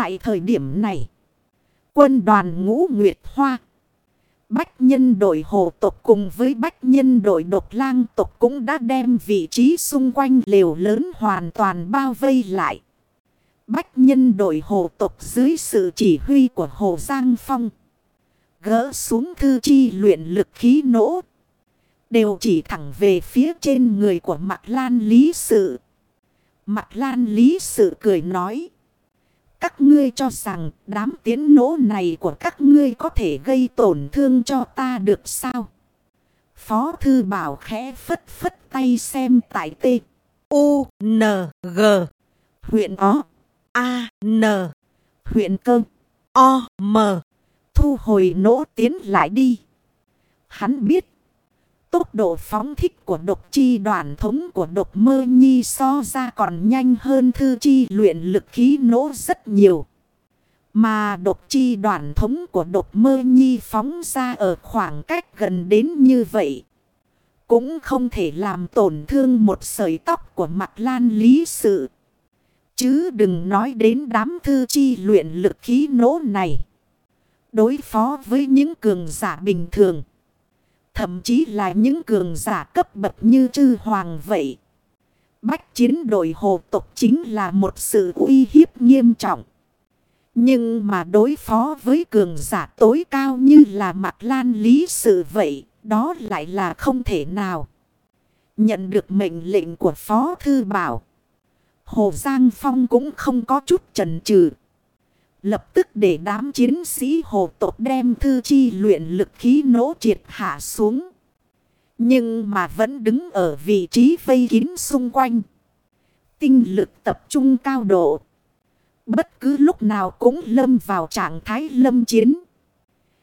Tại thời điểm này, quân đoàn ngũ Nguyệt Hoa, Bách nhân đội hồ tộc cùng với bách nhân đội độc lang tộc cũng đã đem vị trí xung quanh liều lớn hoàn toàn bao vây lại. Bách nhân đội hồ tộc dưới sự chỉ huy của Hồ Giang Phong. Gỡ xuống thư chi luyện lực khí nỗ. Đều chỉ thẳng về phía trên người của Mạc Lan Lý Sự. Mạc Lan Lý Sự cười nói. Các ngươi cho rằng đám tiến nỗ này của các ngươi có thể gây tổn thương cho ta được sao? Phó thư bảo khẽ phất phất tay xem tại T. U, N, G. Huyện O. A, N. Huyện Cơ. O, M. Thu hồi nỗ tiến lại đi. Hắn biết. Tốc độ phóng thích của độc chi đoàn thống của độc mơ nhi so ra còn nhanh hơn thư chi luyện lực khí nỗ rất nhiều. Mà độc chi đoàn thống của độc mơ nhi phóng ra ở khoảng cách gần đến như vậy. Cũng không thể làm tổn thương một sợi tóc của mặt lan lý sự. Chứ đừng nói đến đám thư chi luyện lực khí nỗ này. Đối phó với những cường giả bình thường. Thậm chí là những cường giả cấp bậc như chư hoàng vậy. Bách chiến đội hồ tộc chính là một sự uy hiếp nghiêm trọng. Nhưng mà đối phó với cường giả tối cao như là mặt lan lý sự vậy, đó lại là không thể nào. Nhận được mệnh lệnh của Phó Thư Bảo. Hồ Giang Phong cũng không có chút chần chừ Lập tức để đám chiến sĩ hồ tộc đem thư chi luyện lực khí nỗ triệt hạ xuống. Nhưng mà vẫn đứng ở vị trí vây kín xung quanh. Tinh lực tập trung cao độ. Bất cứ lúc nào cũng lâm vào trạng thái lâm chiến.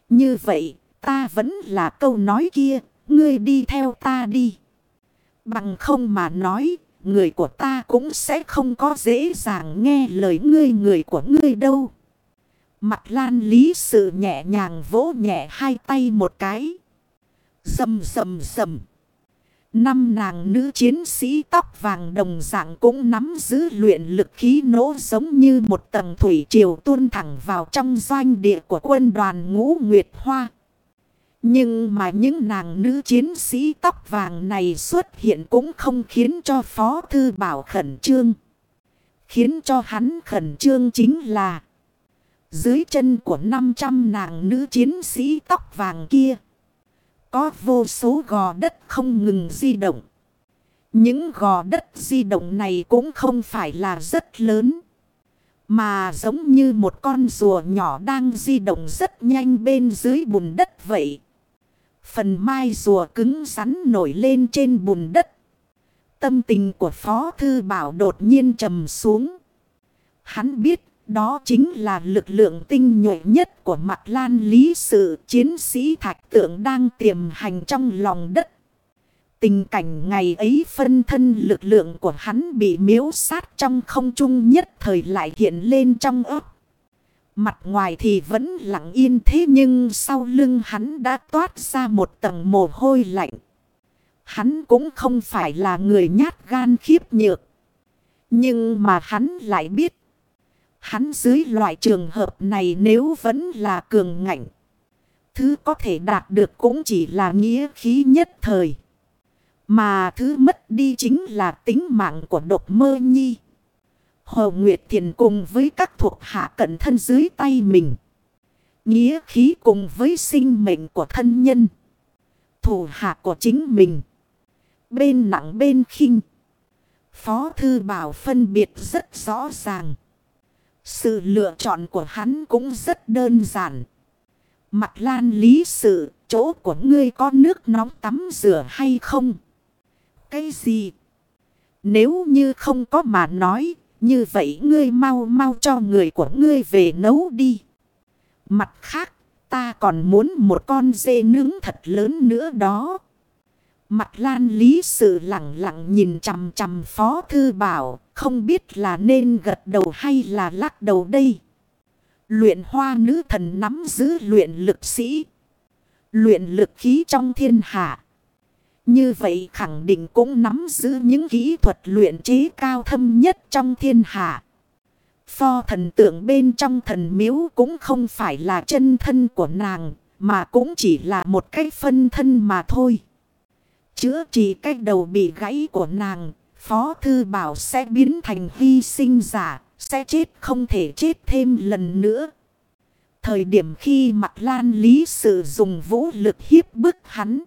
Như vậy, ta vẫn là câu nói kia, ngươi đi theo ta đi. Bằng không mà nói, người của ta cũng sẽ không có dễ dàng nghe lời ngươi người của ngươi đâu. Mặt lan lý sự nhẹ nhàng vỗ nhẹ hai tay một cái. Dầm dầm dầm. Năm nàng nữ chiến sĩ tóc vàng đồng dạng cũng nắm giữ luyện lực khí nổ giống như một tầng thủy triều tuôn thẳng vào trong doanh địa của quân đoàn ngũ Nguyệt Hoa. Nhưng mà những nàng nữ chiến sĩ tóc vàng này xuất hiện cũng không khiến cho Phó Thư Bảo khẩn trương. Khiến cho hắn khẩn trương chính là dưới chân của 500 nàng nữ chiến sĩ tóc vàng kia. Có vô số gò đất không ngừng di động. Những gò đất di động này cũng không phải là rất lớn. Mà giống như một con rùa nhỏ đang di động rất nhanh bên dưới bùn đất vậy. Phần mai rùa cứng rắn nổi lên trên bùn đất. Tâm tình của Phó Thư Bảo đột nhiên trầm xuống. Hắn biết đó chính là lực lượng tinh nhuệ nhất của mặt lan lý sự chiến sĩ thạch tượng đang tiềm hành trong lòng đất. Tình cảnh ngày ấy phân thân lực lượng của hắn bị miếu sát trong không trung nhất thời lại hiện lên trong ớt. Mặt ngoài thì vẫn lặng yên thế nhưng sau lưng hắn đã toát ra một tầng mồ hôi lạnh. Hắn cũng không phải là người nhát gan khiếp nhược. Nhưng mà hắn lại biết. Hắn dưới loại trường hợp này nếu vẫn là cường ngạnh. Thứ có thể đạt được cũng chỉ là nghĩa khí nhất thời. Mà thứ mất đi chính là tính mạng của độc mơ nhi. Hồ Nguyệt Thiền cùng với các thuộc hạ cận thân dưới tay mình. Nghĩa khí cùng với sinh mệnh của thân nhân. Thủ hạ của chính mình. Bên nặng bên khinh. Phó Thư Bảo phân biệt rất rõ ràng. Sự lựa chọn của hắn cũng rất đơn giản. Mặt lan lý sự, chỗ của ngươi có nước nóng tắm rửa hay không? Cái gì? Nếu như không có mà nói, như vậy ngươi mau mau cho người của ngươi về nấu đi. Mặt khác, ta còn muốn một con dê nướng thật lớn nữa đó. Mặt lan lý sự lặng lặng nhìn chằm chằm phó thư bảo, không biết là nên gật đầu hay là lắc đầu đây. Luyện hoa nữ thần nắm giữ luyện lực sĩ. Luyện lực khí trong thiên hạ. Như vậy khẳng định cũng nắm giữ những kỹ thuật luyện chế cao thâm nhất trong thiên hạ. Pho thần tượng bên trong thần miếu cũng không phải là chân thân của nàng, mà cũng chỉ là một cái phân thân mà thôi. Chữa trị cái đầu bị gãy của nàng, Phó Thư Bảo sẽ biến thành hy sinh giả, sẽ chết không thể chết thêm lần nữa. Thời điểm khi mặt lan lý sử dùng vũ lực hiếp bức hắn.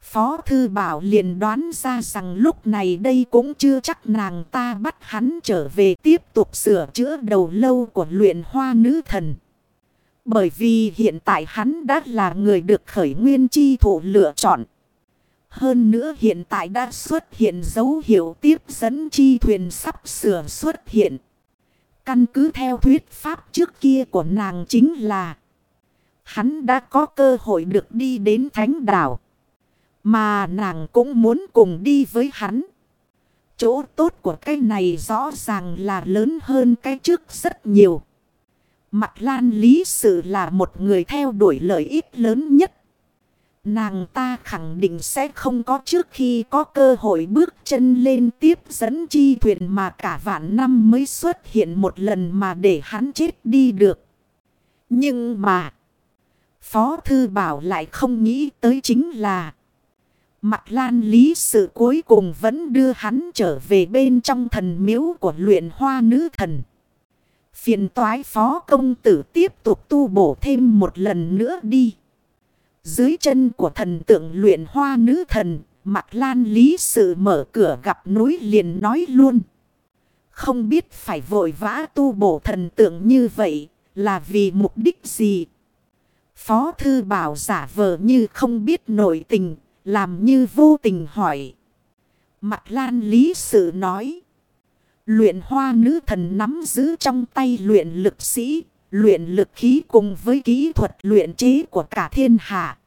Phó Thư Bảo liền đoán ra rằng lúc này đây cũng chưa chắc nàng ta bắt hắn trở về tiếp tục sửa chữa đầu lâu của luyện hoa nữ thần. Bởi vì hiện tại hắn đã là người được khởi nguyên chi thủ lựa chọn. Hơn nữa hiện tại đã xuất hiện dấu hiệu tiếp dẫn chi thuyền sắp sửa xuất hiện. Căn cứ theo thuyết pháp trước kia của nàng chính là, Hắn đã có cơ hội được đi đến thánh đảo. Mà nàng cũng muốn cùng đi với hắn. Chỗ tốt của cái này rõ ràng là lớn hơn cái trước rất nhiều. Mặt lan lý sự là một người theo đuổi lợi ích lớn nhất. Nàng ta khẳng định sẽ không có trước khi có cơ hội bước chân lên tiếp dẫn chi thuyền mà cả vạn năm mới xuất hiện một lần mà để hắn chết đi được. Nhưng mà, Phó Thư Bảo lại không nghĩ tới chính là Mặt lan lý sự cuối cùng vẫn đưa hắn trở về bên trong thần miếu của luyện hoa nữ thần. Phiền toái phó công tử tiếp tục tu bổ thêm một lần nữa đi. Dưới chân của thần tượng luyện hoa nữ thần, mặt lan lý sự mở cửa gặp núi liền nói luôn. Không biết phải vội vã tu bổ thần tượng như vậy là vì mục đích gì. Phó thư bảo giả vờ như không biết nội tình, làm như vô tình hỏi. Mặt lan lý sự nói. Luyện hoa nữ thần nắm giữ trong tay luyện lực sĩ, luyện lực khí cùng với kỹ thuật luyện trí của cả thiên hạ.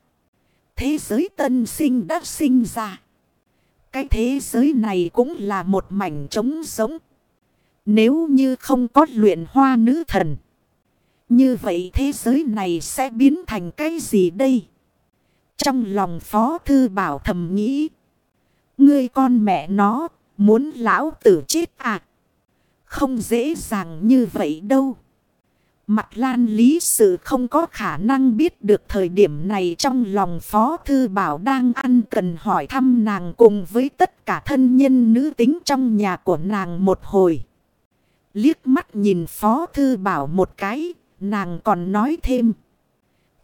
Thế giới tân sinh đã sinh ra. Cái thế giới này cũng là một mảnh trống sống. Nếu như không có luyện hoa nữ thần. Như vậy thế giới này sẽ biến thành cái gì đây? Trong lòng phó thư bảo thầm nghĩ. Ngươi con mẹ nó, muốn lão tử chết à? Không dễ dàng như vậy đâu. Mặt lan lý sự không có khả năng biết được thời điểm này trong lòng Phó Thư Bảo đang ăn cần hỏi thăm nàng cùng với tất cả thân nhân nữ tính trong nhà của nàng một hồi. Liếc mắt nhìn Phó Thư Bảo một cái, nàng còn nói thêm.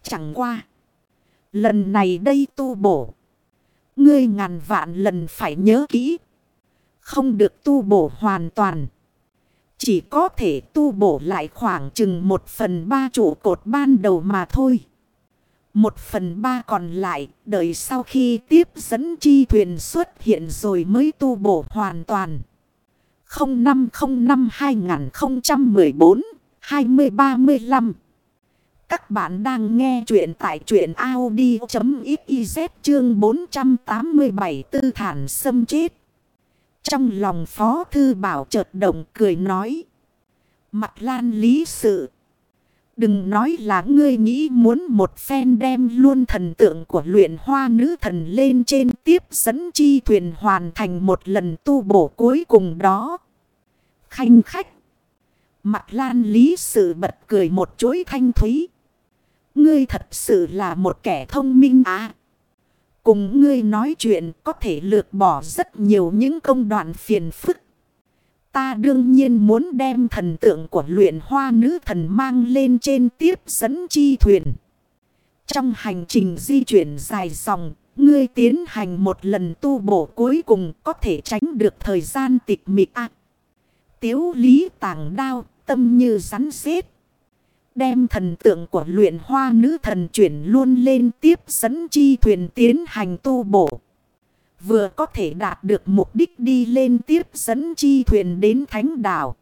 Chẳng qua. Lần này đây tu bổ. Ngươi ngàn vạn lần phải nhớ kỹ. Không được tu bổ hoàn toàn. Chỉ có thể tu bổ lại khoảng chừng một phần ba trụ cột ban đầu mà thôi. Một phần ba còn lại, đợi sau khi tiếp dẫn chi thuyền xuất hiện rồi mới tu bổ hoàn toàn. 0505-2014-2035 Các bạn đang nghe chuyện tại chuyện Audi.xyz chương 487 tư thản xâm chết. Trong lòng Phó Thư Bảo chợt động cười nói. Mặt lan lý sự. Đừng nói là ngươi nghĩ muốn một phen đem luôn thần tượng của luyện hoa nữ thần lên trên tiếp dẫn chi thuyền hoàn thành một lần tu bổ cuối cùng đó. Khanh khách. Mặt lan lý sự bật cười một chuỗi thanh thúy. Ngươi thật sự là một kẻ thông minh à. Cùng ngươi nói chuyện có thể lược bỏ rất nhiều những công đoạn phiền phức. Ta đương nhiên muốn đem thần tượng của luyện hoa nữ thần mang lên trên tiếp dẫn chi thuyền. Trong hành trình di chuyển dài dòng, ngươi tiến hành một lần tu bổ cuối cùng có thể tránh được thời gian tịch mịch ác. tiếu lý tàng đao, tâm như rắn xếp. Đem thần tượng của luyện hoa nữ thần chuyển luôn lên tiếp dẫn chi thuyền tiến hành tu bổ. Vừa có thể đạt được mục đích đi lên tiếp dẫn chi thuyền đến thánh đảo.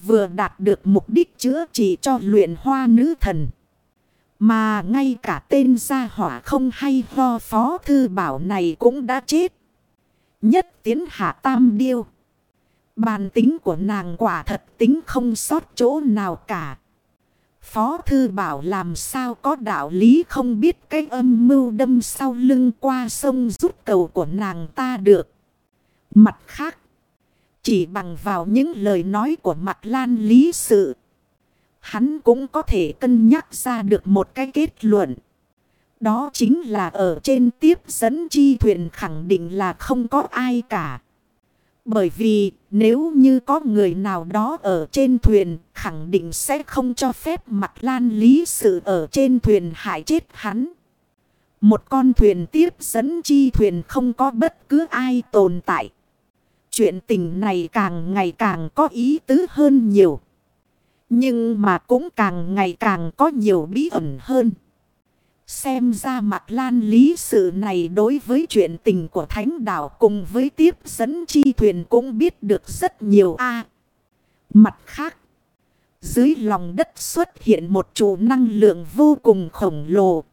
Vừa đạt được mục đích chữa trị cho luyện hoa nữ thần. Mà ngay cả tên gia hỏa không hay ho phó thư bảo này cũng đã chết. Nhất tiến hạ tam điêu. Bàn tính của nàng quả thật tính không sót chỗ nào cả. Phó Thư Bảo làm sao có đạo lý không biết cái âm mưu đâm sau lưng qua sông rút cầu của nàng ta được. Mặt khác, Chỉ bằng vào những lời nói của mặt lan lý sự. Hắn cũng có thể cân nhắc ra được một cái kết luận. Đó chính là ở trên tiếp dẫn chi thuyền khẳng định là không có ai cả. Bởi vì nếu như có người nào đó ở trên thuyền, khẳng định sẽ không cho phép mặt lan lý sự ở trên thuyền hại chết hắn. Một con thuyền tiếp dẫn chi thuyền không có bất cứ ai tồn tại. Chuyện tình này càng ngày càng có ý tứ hơn nhiều. Nhưng mà cũng càng ngày càng có nhiều bí ẩn hơn. Xem ra mặt lan lý sự này đối với chuyện tình của thánh đảo cùng với tiếp dẫn chi thuyền cũng biết được rất nhiều a Mặt khác, dưới lòng đất xuất hiện một trụ năng lượng vô cùng khổng lồ.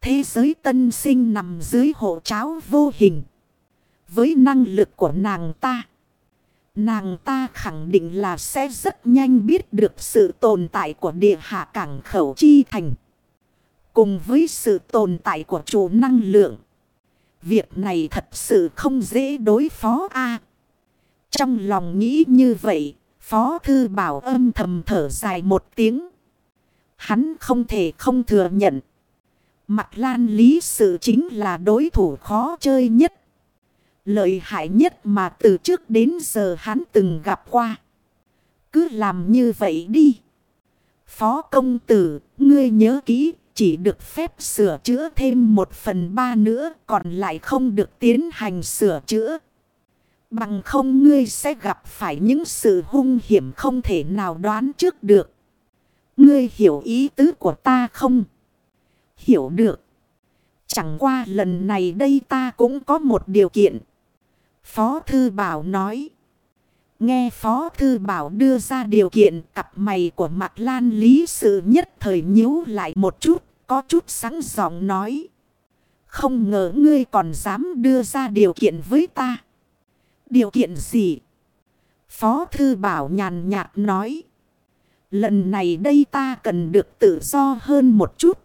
Thế giới tân sinh nằm dưới hộ cháo vô hình. Với năng lực của nàng ta. Nàng ta khẳng định là sẽ rất nhanh biết được sự tồn tại của địa hạ cảng khẩu chi thành. Cùng với sự tồn tại của chủ năng lượng. Việc này thật sự không dễ đối phó a Trong lòng nghĩ như vậy, Phó Thư Bảo âm thầm thở dài một tiếng. Hắn không thể không thừa nhận. Mặt lan lý sự chính là đối thủ khó chơi nhất. Lợi hại nhất mà từ trước đến giờ hắn từng gặp qua. Cứ làm như vậy đi. Phó công tử, ngươi nhớ kỹ, chỉ được phép sửa chữa thêm một phần ba nữa, còn lại không được tiến hành sửa chữa. Bằng không ngươi sẽ gặp phải những sự hung hiểm không thể nào đoán trước được. Ngươi hiểu ý tứ của ta không? Hiểu được. Chẳng qua lần này đây ta cũng có một điều kiện. Phó Thư Bảo nói. Nghe Phó Thư Bảo đưa ra điều kiện cặp mày của Mạc lan lý sự nhất thời nhíu lại một chút, có chút sáng giọng nói. Không ngờ ngươi còn dám đưa ra điều kiện với ta. Điều kiện gì? Phó Thư Bảo nhàn nhạt nói. Lần này đây ta cần được tự do hơn một chút.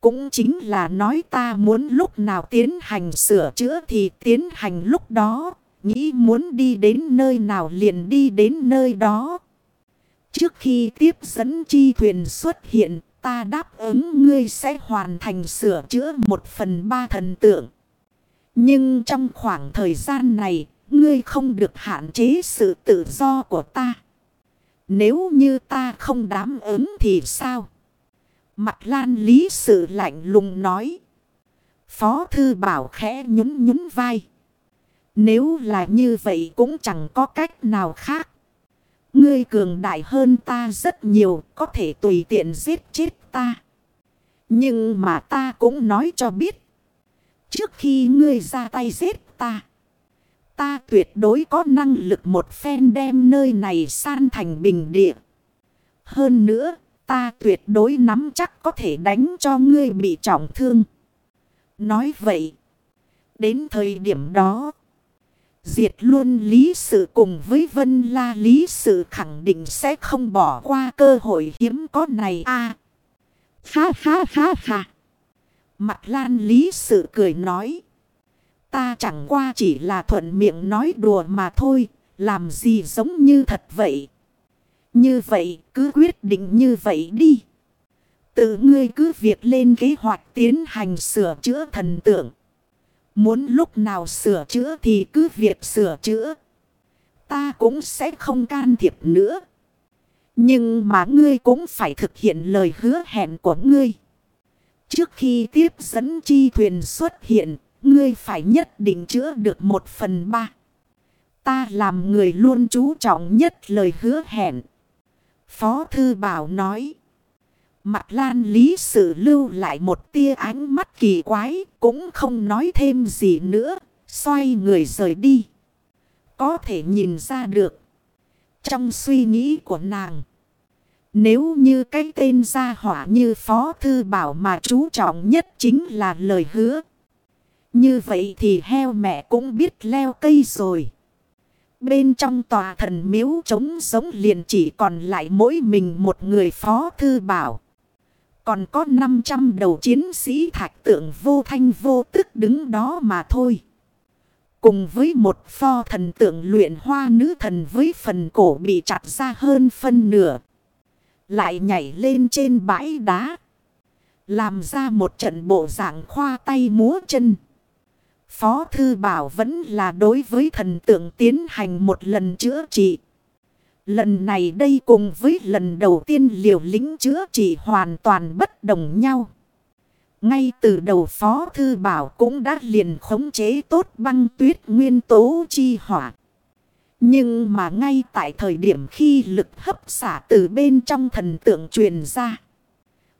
Cũng chính là nói ta muốn lúc nào tiến hành sửa chữa thì tiến hành lúc đó. Nghĩ muốn đi đến nơi nào liền đi đến nơi đó. Trước khi tiếp dẫn chi thuyền xuất hiện, ta đáp ứng ngươi sẽ hoàn thành sửa chữa một phần ba thần tượng. Nhưng trong khoảng thời gian này, ngươi không được hạn chế sự tự do của ta. Nếu như ta không đáp ứng thì sao? Mặt lan lý sự lạnh lùng nói. Phó thư bảo khẽ nhún nhún vai. Nếu là như vậy cũng chẳng có cách nào khác. Ngươi cường đại hơn ta rất nhiều, có thể tùy tiện giết chết ta. Nhưng mà ta cũng nói cho biết. Trước khi ngươi ra tay giết ta. Ta tuyệt đối có năng lực một phen đem nơi này san thành bình địa. Hơn nữa, Ta tuyệt đối nắm chắc có thể đánh cho ngươi bị trọng thương. Nói vậy. Đến thời điểm đó. Diệt luôn lý sự cùng với vân la lý sự khẳng định sẽ không bỏ qua cơ hội hiếm có này a à, Ha ha ha ha. Mặt lan lý sự cười nói. Ta chẳng qua chỉ là thuận miệng nói đùa mà thôi. Làm gì giống như thật vậy. Như vậy cứ quyết định như vậy đi. Tự ngươi cứ việc lên kế hoạch tiến hành sửa chữa thần tượng. Muốn lúc nào sửa chữa thì cứ việc sửa chữa. Ta cũng sẽ không can thiệp nữa. Nhưng mà ngươi cũng phải thực hiện lời hứa hẹn của ngươi. Trước khi tiếp dẫn chi thuyền xuất hiện, ngươi phải nhất định chữa được một phần ba. Ta làm người luôn chú trọng nhất lời hứa hẹn. Phó Thư Bảo nói. Mặt lan lý sự lưu lại một tia ánh mắt kỳ quái. Cũng không nói thêm gì nữa. Xoay người rời đi. Có thể nhìn ra được. Trong suy nghĩ của nàng. Nếu như cái tên gia hỏa như Phó Thư Bảo mà chú trọng nhất chính là lời hứa. Như vậy thì heo mẹ cũng biết leo cây rồi. Bên trong tòa thần miếu trống sống liền chỉ còn lại mỗi mình một người phó thư bảo. Còn có 500 đầu chiến sĩ thạch tượng vô thanh vô tức đứng đó mà thôi. Cùng với một pho thần tượng luyện hoa nữ thần với phần cổ bị chặt ra hơn phân nửa. Lại nhảy lên trên bãi đá. Làm ra một trận bộ dạng khoa tay múa chân. Phó Thư Bảo vẫn là đối với thần tượng tiến hành một lần chữa trị. Lần này đây cùng với lần đầu tiên liều lĩnh chữa trị hoàn toàn bất đồng nhau. Ngay từ đầu Phó Thư Bảo cũng đã liền khống chế tốt băng tuyết nguyên tố chi hỏa. Nhưng mà ngay tại thời điểm khi lực hấp xả từ bên trong thần tượng truyền ra.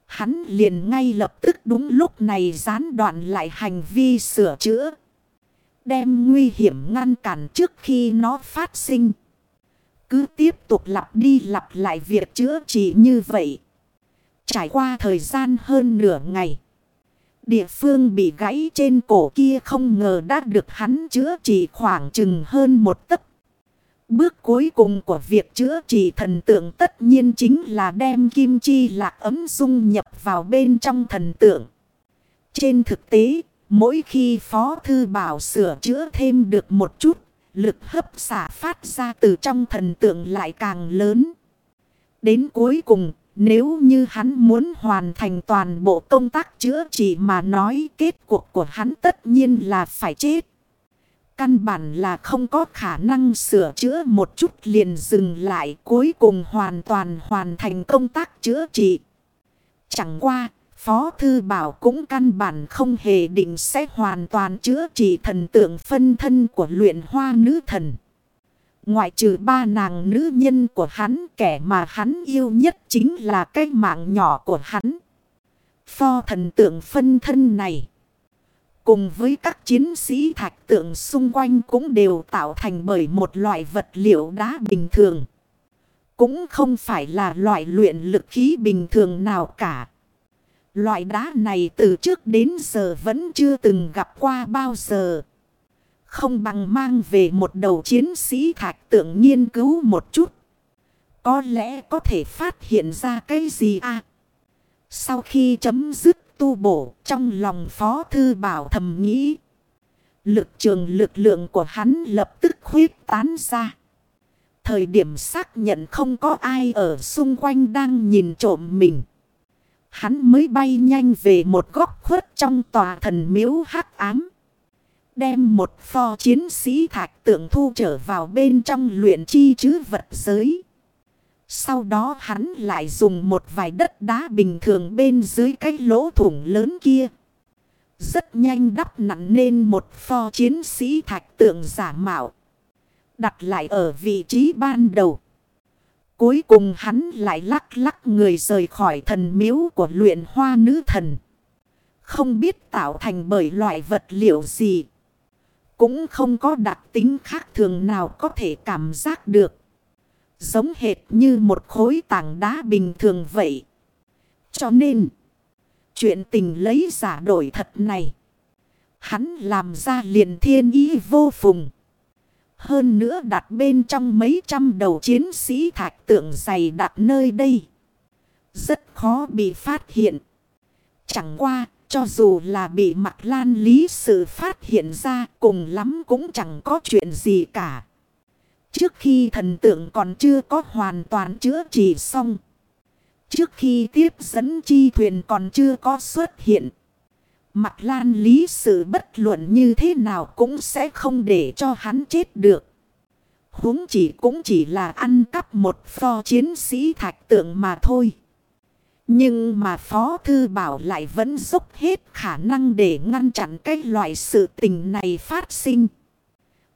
Hắn liền ngay lập tức đúng lúc này gián đoạn lại hành vi sửa chữa. Đem nguy hiểm ngăn cản trước khi nó phát sinh. Cứ tiếp tục lặp đi lặp lại việc chữa trị như vậy. Trải qua thời gian hơn nửa ngày. Địa phương bị gãy trên cổ kia không ngờ đã được hắn chữa trị khoảng chừng hơn một tấc. Bước cuối cùng của việc chữa trị thần tượng tất nhiên chính là đem kim chi lạc ấm dung nhập vào bên trong thần tượng. Trên thực tế, mỗi khi Phó Thư Bảo sửa chữa thêm được một chút, lực hấp xả phát ra từ trong thần tượng lại càng lớn. Đến cuối cùng, nếu như hắn muốn hoàn thành toàn bộ công tác chữa trị mà nói kết cuộc của hắn tất nhiên là phải chết. Căn bản là không có khả năng sửa chữa một chút liền dừng lại cuối cùng hoàn toàn hoàn thành công tác chữa trị. Chẳng qua, Phó Thư Bảo cũng căn bản không hề định sẽ hoàn toàn chữa trị thần tượng phân thân của luyện hoa nữ thần. Ngoại trừ ba nàng nữ nhân của hắn, kẻ mà hắn yêu nhất chính là cái mạng nhỏ của hắn. Pho thần tượng phân thân này. Cùng với các chiến sĩ thạch tượng xung quanh cũng đều tạo thành bởi một loại vật liệu đá bình thường. Cũng không phải là loại luyện lực khí bình thường nào cả. Loại đá này từ trước đến giờ vẫn chưa từng gặp qua bao giờ. Không bằng mang về một đầu chiến sĩ thạch tượng nghiên cứu một chút. Có lẽ có thể phát hiện ra cái gì à? Sau khi chấm dứt tu bổ trong lòng Phó Thư Bảo thầm nghĩ. Lực trường lực lượng của hắn lập tức khuyết tán ra. Thời điểm xác nhận không có ai ở xung quanh đang nhìn trộm mình. Hắn mới bay nhanh về một góc khuất trong tòa thần miếu hắc ám. Đem một pho chiến sĩ thạch tượng thu trở vào bên trong luyện chi chứ vật giới. Sau đó hắn lại dùng một vài đất đá bình thường bên dưới cái lỗ thủng lớn kia. Rất nhanh đắp nặng nên một pho chiến sĩ thạch tượng giả mạo. Đặt lại ở vị trí ban đầu. Cuối cùng hắn lại lắc lắc người rời khỏi thần miếu của luyện hoa nữ thần. Không biết tạo thành bởi loại vật liệu gì. Cũng không có đặc tính khác thường nào có thể cảm giác được. Giống hệt như một khối tảng đá bình thường vậy. Cho nên, chuyện tình lấy giả đổi thật này. Hắn làm ra liền thiên ý vô phùng. Hơn nữa đặt bên trong mấy trăm đầu chiến sĩ thạch tượng dày đặt nơi đây. Rất khó bị phát hiện. Chẳng qua, cho dù là bị mặt lan lý sự phát hiện ra cùng lắm cũng chẳng có chuyện gì cả. Trước khi thần tượng còn chưa có hoàn toàn chữa trị xong. Trước khi tiếp dẫn chi thuyền còn chưa có xuất hiện. Mặt lan lý sự bất luận như thế nào cũng sẽ không để cho hắn chết được. huống chỉ cũng chỉ là ăn cắp một pho chiến sĩ thạch tượng mà thôi. Nhưng mà Phó Thư Bảo lại vẫn dốc hết khả năng để ngăn chặn cái loại sự tình này phát sinh.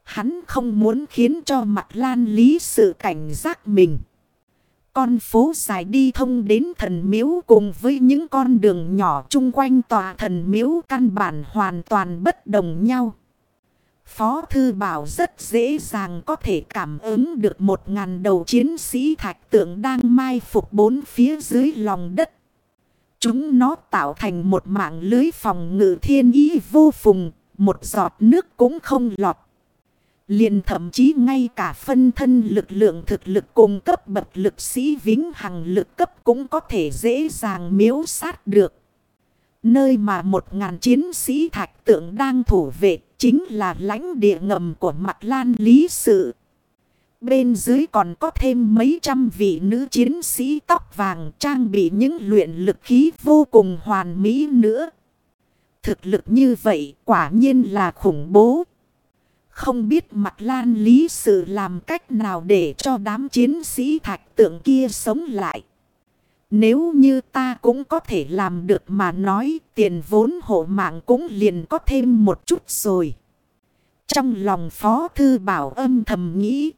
Hắn không muốn khiến cho mặt lan lý sự cảnh giác mình. Con phố dài đi thông đến thần miếu cùng với những con đường nhỏ chung quanh tòa thần miếu căn bản hoàn toàn bất đồng nhau. Phó Thư Bảo rất dễ dàng có thể cảm ứng được một ngàn đầu chiến sĩ thạch tượng đang mai phục bốn phía dưới lòng đất. Chúng nó tạo thành một mạng lưới phòng ngự thiên ý vô phùng, một giọt nước cũng không lọt. Liền thậm chí ngay cả phân thân lực lượng thực lực cùng cấp bậc lực sĩ vĩnh hằng lực cấp cũng có thể dễ dàng miếu sát được. Nơi mà một ngàn chiến sĩ thạch tượng đang thủ vệ chính là lãnh địa ngầm của mặt lan lý sự. Bên dưới còn có thêm mấy trăm vị nữ chiến sĩ tóc vàng trang bị những luyện lực khí vô cùng hoàn mỹ nữa. Thực lực như vậy quả nhiên là khủng bố. Không biết mặt lan lý sự làm cách nào để cho đám chiến sĩ thạch tượng kia sống lại. Nếu như ta cũng có thể làm được mà nói, tiền vốn hộ mạng cũng liền có thêm một chút rồi. Trong lòng phó thư bảo âm thầm nghĩ.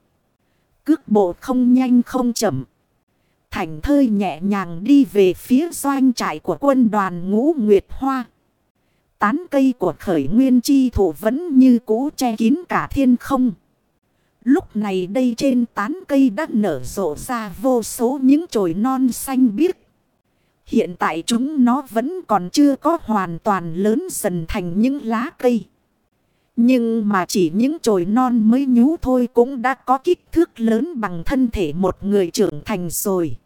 Cước bộ không nhanh không chậm. Thành thơi nhẹ nhàng đi về phía doanh trại của quân đoàn ngũ Nguyệt Hoa. Tán cây của khởi nguyên chi thủ vẫn như cũ che kín cả thiên không. Lúc này đây trên tán cây đã nở rộ ra vô số những chồi non xanh biếc. Hiện tại chúng nó vẫn còn chưa có hoàn toàn lớn dần thành những lá cây. Nhưng mà chỉ những chồi non mới nhú thôi cũng đã có kích thước lớn bằng thân thể một người trưởng thành rồi.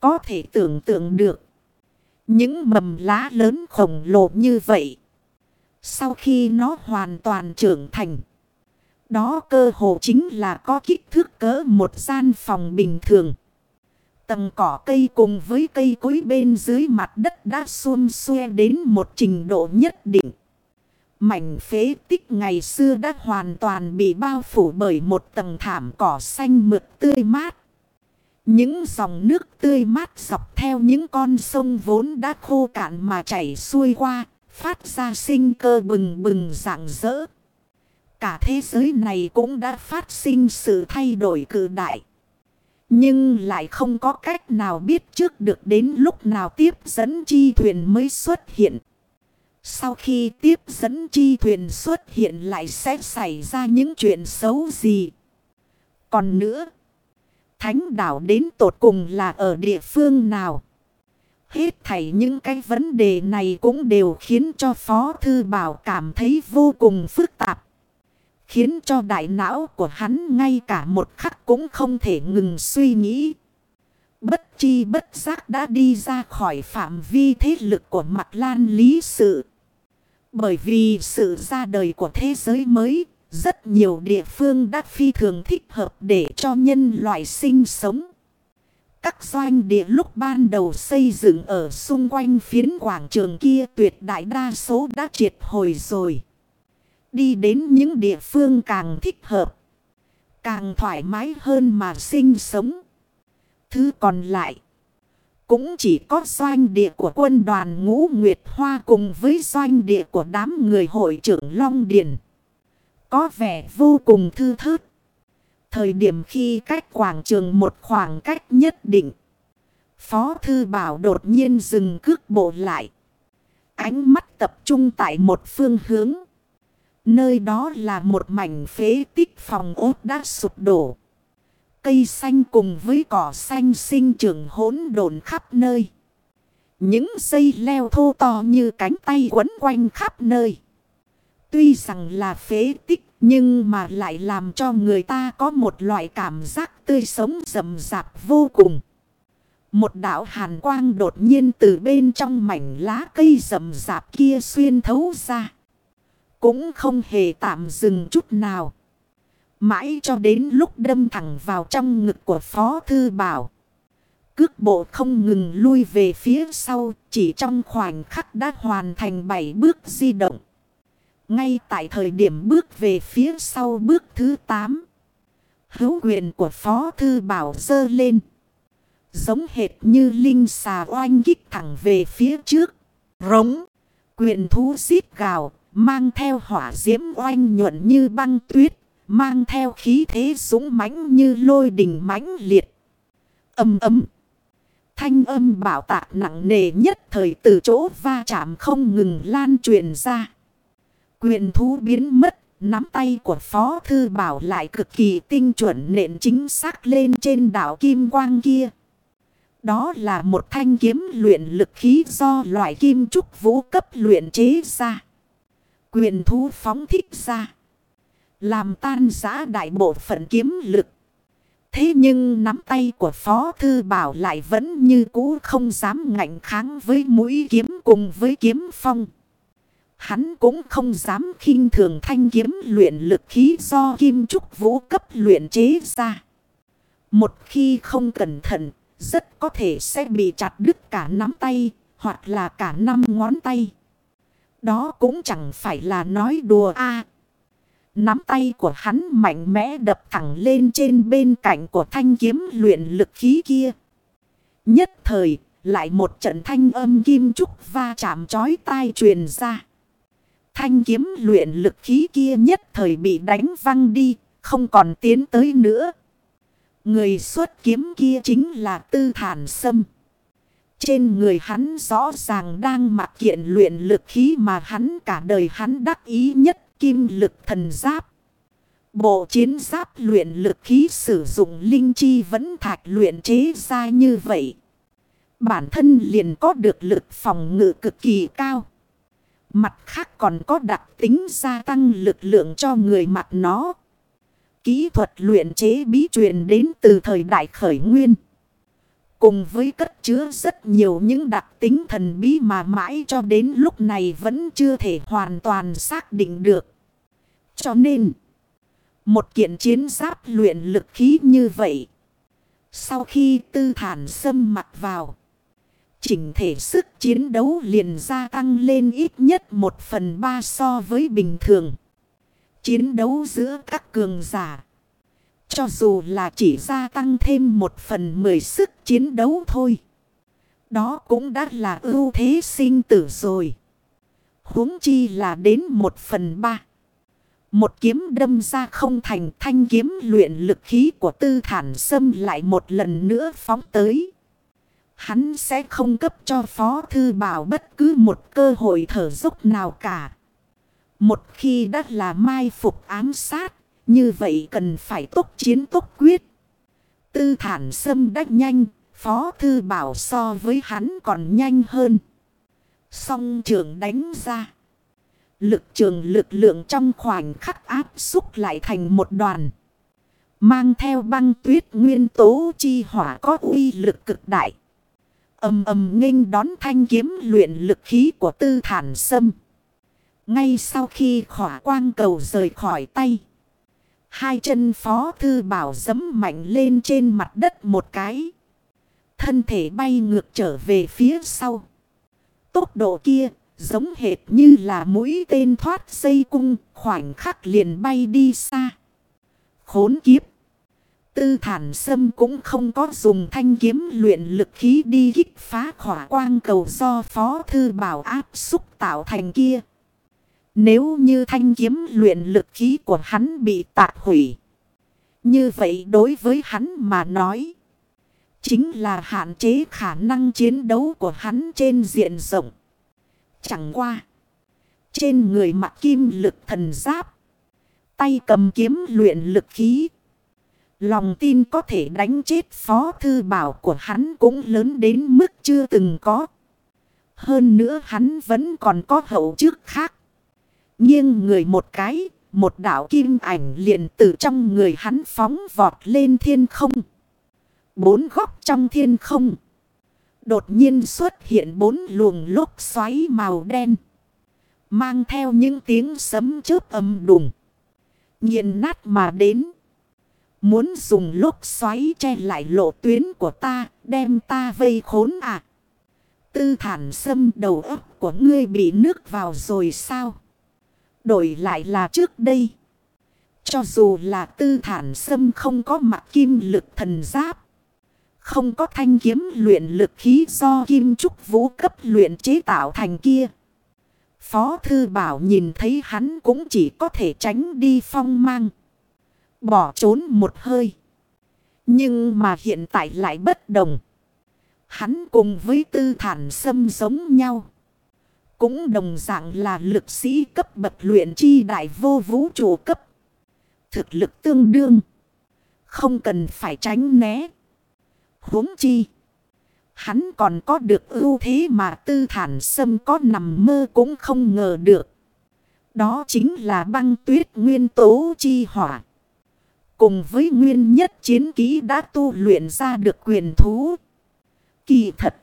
Có thể tưởng tượng được. Những mầm lá lớn khổng lồ như vậy. Sau khi nó hoàn toàn trưởng thành. Đó cơ hồ chính là có kích thước cỡ một gian phòng bình thường. Tầng cỏ cây cùng với cây cối bên dưới mặt đất đã xuôn xuê đến một trình độ nhất định. Mảnh phế tích ngày xưa đã hoàn toàn bị bao phủ bởi một tầng thảm cỏ xanh mượt tươi mát. Những dòng nước tươi mát dọc theo những con sông vốn đã khô cạn mà chảy xuôi qua, phát ra sinh cơ bừng bừng rạng rỡ. Cả thế giới này cũng đã phát sinh sự thay đổi cử đại. Nhưng lại không có cách nào biết trước được đến lúc nào tiếp dẫn chi thuyền mới xuất hiện. Sau khi tiếp dẫn chi thuyền xuất hiện lại sẽ xảy ra những chuyện xấu gì. Còn nữa, thánh đảo đến tột cùng là ở địa phương nào? Hết thảy những cái vấn đề này cũng đều khiến cho Phó Thư Bảo cảm thấy vô cùng phức tạp. Khiến cho đại não của hắn ngay cả một khắc cũng không thể ngừng suy nghĩ. Bất chi bất giác đã đi ra khỏi phạm vi thế lực của mặt lan lý sự. Bởi vì sự ra đời của thế giới mới, rất nhiều địa phương đã phi thường thích hợp để cho nhân loại sinh sống. Các doanh địa lúc ban đầu xây dựng ở xung quanh phiến quảng trường kia tuyệt đại đa số đã triệt hồi rồi. Đi đến những địa phương càng thích hợp, càng thoải mái hơn mà sinh sống. Thứ còn lại, cũng chỉ có doanh địa của quân đoàn ngũ Nguyệt Hoa cùng với doanh địa của đám người hội trưởng Long Điền. Có vẻ vô cùng thư thớt. Thời điểm khi cách quảng trường một khoảng cách nhất định. Phó Thư Bảo đột nhiên dừng cước bộ lại. Ánh mắt tập trung tại một phương hướng. Nơi đó là một mảnh phế tích phòng ốt đã sụp đổ. Cây xanh cùng với cỏ xanh sinh trưởng hỗn độn khắp nơi. Những dây leo thô to như cánh tay quấn quanh khắp nơi. Tuy rằng là phế tích nhưng mà lại làm cho người ta có một loại cảm giác tươi sống rầm rạp vô cùng. Một đạo hàn quang đột nhiên từ bên trong mảnh lá cây rầm rạp kia xuyên thấu ra. Cũng không hề tạm dừng chút nào. Mãi cho đến lúc đâm thẳng vào trong ngực của Phó Thư Bảo. Cước bộ không ngừng lui về phía sau, chỉ trong khoảnh khắc đã hoàn thành 7 bước di động. Ngay tại thời điểm bước về phía sau bước thứ 8. Hữu quyền của Phó Thư Bảo dơ lên. Giống hệt như linh xà oanh kích thẳng về phía trước. Rống. Quyền thú xít gào. Mang theo hỏa diễm oanh nhuận như băng tuyết. Mang theo khí thế súng mãnh như lôi đình mãnh liệt. Âm ấm. Thanh âm bảo tạ nặng nề nhất thời từ chỗ va chạm không ngừng lan truyền ra. Quyền thú biến mất, nắm tay của Phó Thư Bảo lại cực kỳ tinh chuẩn nện chính xác lên trên đảo Kim Quang kia. Đó là một thanh kiếm luyện lực khí do loại kim trúc vũ cấp luyện chế ra. Quyền thú phóng thích ra. Làm tan giã đại bộ phận kiếm lực. Thế nhưng nắm tay của Phó Thư Bảo lại vẫn như cũ không dám ngạnh kháng với mũi kiếm cùng với kiếm phong. Hắn cũng không dám khinh thường thanh kiếm luyện lực khí do kim trúc vũ cấp luyện chế ra. Một khi không cẩn thận, rất có thể sẽ bị chặt đứt cả nắm tay, hoặc là cả năm ngón tay. Đó cũng chẳng phải là nói đùa a Nắm tay của hắn mạnh mẽ đập thẳng lên trên bên cạnh của thanh kiếm luyện lực khí kia. Nhất thời, lại một trận thanh âm kim trúc va chạm chói tai truyền ra. Thanh kiếm luyện lực khí kia nhất thời bị đánh văng đi, không còn tiến tới nữa. Người xuất kiếm kia chính là tư thản sâm. Trên người hắn rõ ràng đang mặc kiện luyện lực khí mà hắn cả đời hắn đắc ý nhất kim lực thần giáp. Bộ chiến giáp luyện lực khí sử dụng linh chi vẫn thạch luyện chế ra như vậy. Bản thân liền có được lực phòng ngự cực kỳ cao. Mặt khác còn có đặc tính gia tăng lực lượng cho người mặt nó. Kỹ thuật luyện chế bí truyền đến từ thời đại khởi nguyên. Cùng với cất chứa rất nhiều những đặc tính thần bí mà mãi cho đến lúc này vẫn chưa thể hoàn toàn xác định được. Cho nên, một kiện chiến giáp luyện lực khí như vậy. Sau khi tư thản xâm mặt vào, chỉnh thể sức chiến đấu liền gia tăng lên ít nhất một phần ba so với bình thường. Chiến đấu giữa các cường giả. Cho dù là chỉ gia tăng thêm một phần mười sức chiến đấu thôi. Đó cũng đã là ưu thế sinh tử rồi. huống chi là đến một phần ba. Một kiếm đâm ra không thành thanh kiếm luyện lực khí của tư thản Sâm lại một lần nữa phóng tới. Hắn sẽ không cấp cho Phó Thư Bảo bất cứ một cơ hội thở dốc nào cả. Một khi đã là mai phục ám sát, như vậy cần phải tốc chiến tốc quyết. Tư thản sâm đách nhanh, Phó Thư Bảo so với hắn còn nhanh hơn. Song trường đánh ra. Lực trường lực lượng trong khoảnh khắc áp xúc lại thành một đoàn. Mang theo băng tuyết nguyên tố chi hỏa có uy lực cực đại. Âm âm nghênh đón thanh kiếm luyện lực khí của tư thản sâm. Ngay sau khi khỏa quang cầu rời khỏi tay. Hai chân phó thư bảo dấm mạnh lên trên mặt đất một cái. Thân thể bay ngược trở về phía sau. Tốc độ kia giống hệt như là mũi tên thoát dây cung, khoảnh khắc liền bay đi xa. Khốn kiếp. Tư thản sâm cũng không có dùng thanh kiếm luyện lực khí đi kích phá khỏa quang cầu do phó thư bảo áp xúc tạo thành kia. Nếu như thanh kiếm luyện lực khí của hắn bị tạc hủy. Như vậy đối với hắn mà nói. Chính là hạn chế khả năng chiến đấu của hắn trên diện rộng. Chẳng qua. Trên người mặc kim lực thần giáp. Tay cầm kiếm luyện lực khí. Lòng tin có thể đánh chết phó thư bảo của hắn cũng lớn đến mức chưa từng có. Hơn nữa hắn vẫn còn có hậu trước khác. Nhưng người một cái, một đảo kim ảnh liền từ trong người hắn phóng vọt lên thiên không. Bốn góc trong thiên không. Đột nhiên xuất hiện bốn luồng lốc xoáy màu đen. Mang theo những tiếng sấm chớp âm đùng. Nhìn nát mà đến. Muốn dùng lốc xoáy che lại lộ tuyến của ta, đem ta vây khốn à. Tư thản sâm đầu óc của ngươi bị nước vào rồi sao? Đổi lại là trước đây. Cho dù là tư thản sâm không có mặt kim lực thần giáp. Không có thanh kiếm luyện lực khí do kim trúc vũ cấp luyện chế tạo thành kia. Phó thư bảo nhìn thấy hắn cũng chỉ có thể tránh đi phong mang. Bỏ trốn một hơi. Nhưng mà hiện tại lại bất đồng. Hắn cùng với tư thản sâm giống nhau. Cũng đồng dạng là lực sĩ cấp bậc luyện chi đại vô vũ trụ cấp. Thực lực tương đương. Không cần phải tránh né. huống chi. Hắn còn có được ưu thế mà tư thản sâm có nằm mơ cũng không ngờ được. Đó chính là băng tuyết nguyên tố chi hỏa. Cùng với nguyên nhất chiến ký đã tu luyện ra được quyền thú. Kỳ thật.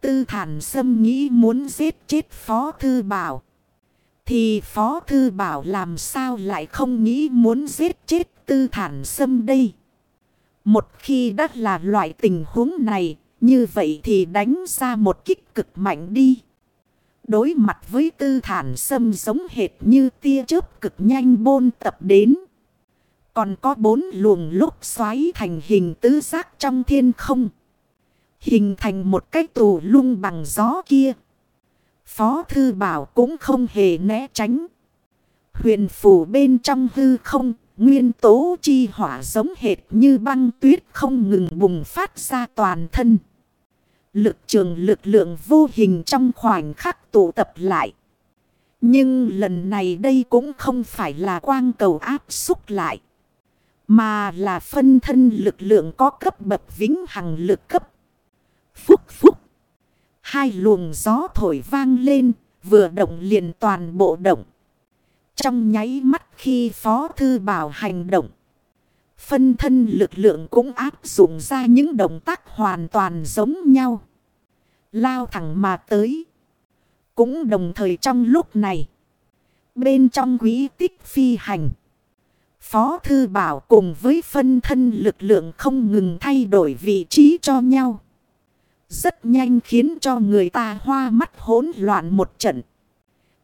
Tư thản sâm nghĩ muốn giết chết phó thư bảo. Thì Phó Thư Bảo làm sao lại không nghĩ muốn giết chết tư thản sâm đây. Một khi đã là loại tình huống này, như vậy thì đánh ra một kích cực mạnh đi. Đối mặt với tư thản sâm giống hệt như tia chớp cực nhanh bôn tập đến. Còn có bốn luồng lúc xoáy thành hình tứ giác trong thiên không. Hình thành một cái tù lung bằng gió kia. Phó thư bảo cũng không hề né tránh. Huyền phủ bên trong hư không, nguyên tố chi hỏa giống hệt như băng tuyết không ngừng bùng phát ra toàn thân. Lực trường lực lượng vô hình trong khoảnh khắc tụ tập lại. Nhưng lần này đây cũng không phải là quang cầu áp xúc lại. Mà là phân thân lực lượng có cấp bậc vĩnh hằng lực cấp. Phúc phúc. Hai luồng gió thổi vang lên, vừa động liền toàn bộ động. Trong nháy mắt khi Phó Thư Bảo hành động. Phân thân lực lượng cũng áp dụng ra những động tác hoàn toàn giống nhau. Lao thẳng mà tới. Cũng đồng thời trong lúc này. Bên trong quý tích phi hành. Phó Thư Bảo cùng với phân thân lực lượng không ngừng thay đổi vị trí cho nhau. Rất nhanh khiến cho người ta hoa mắt hỗn loạn một trận.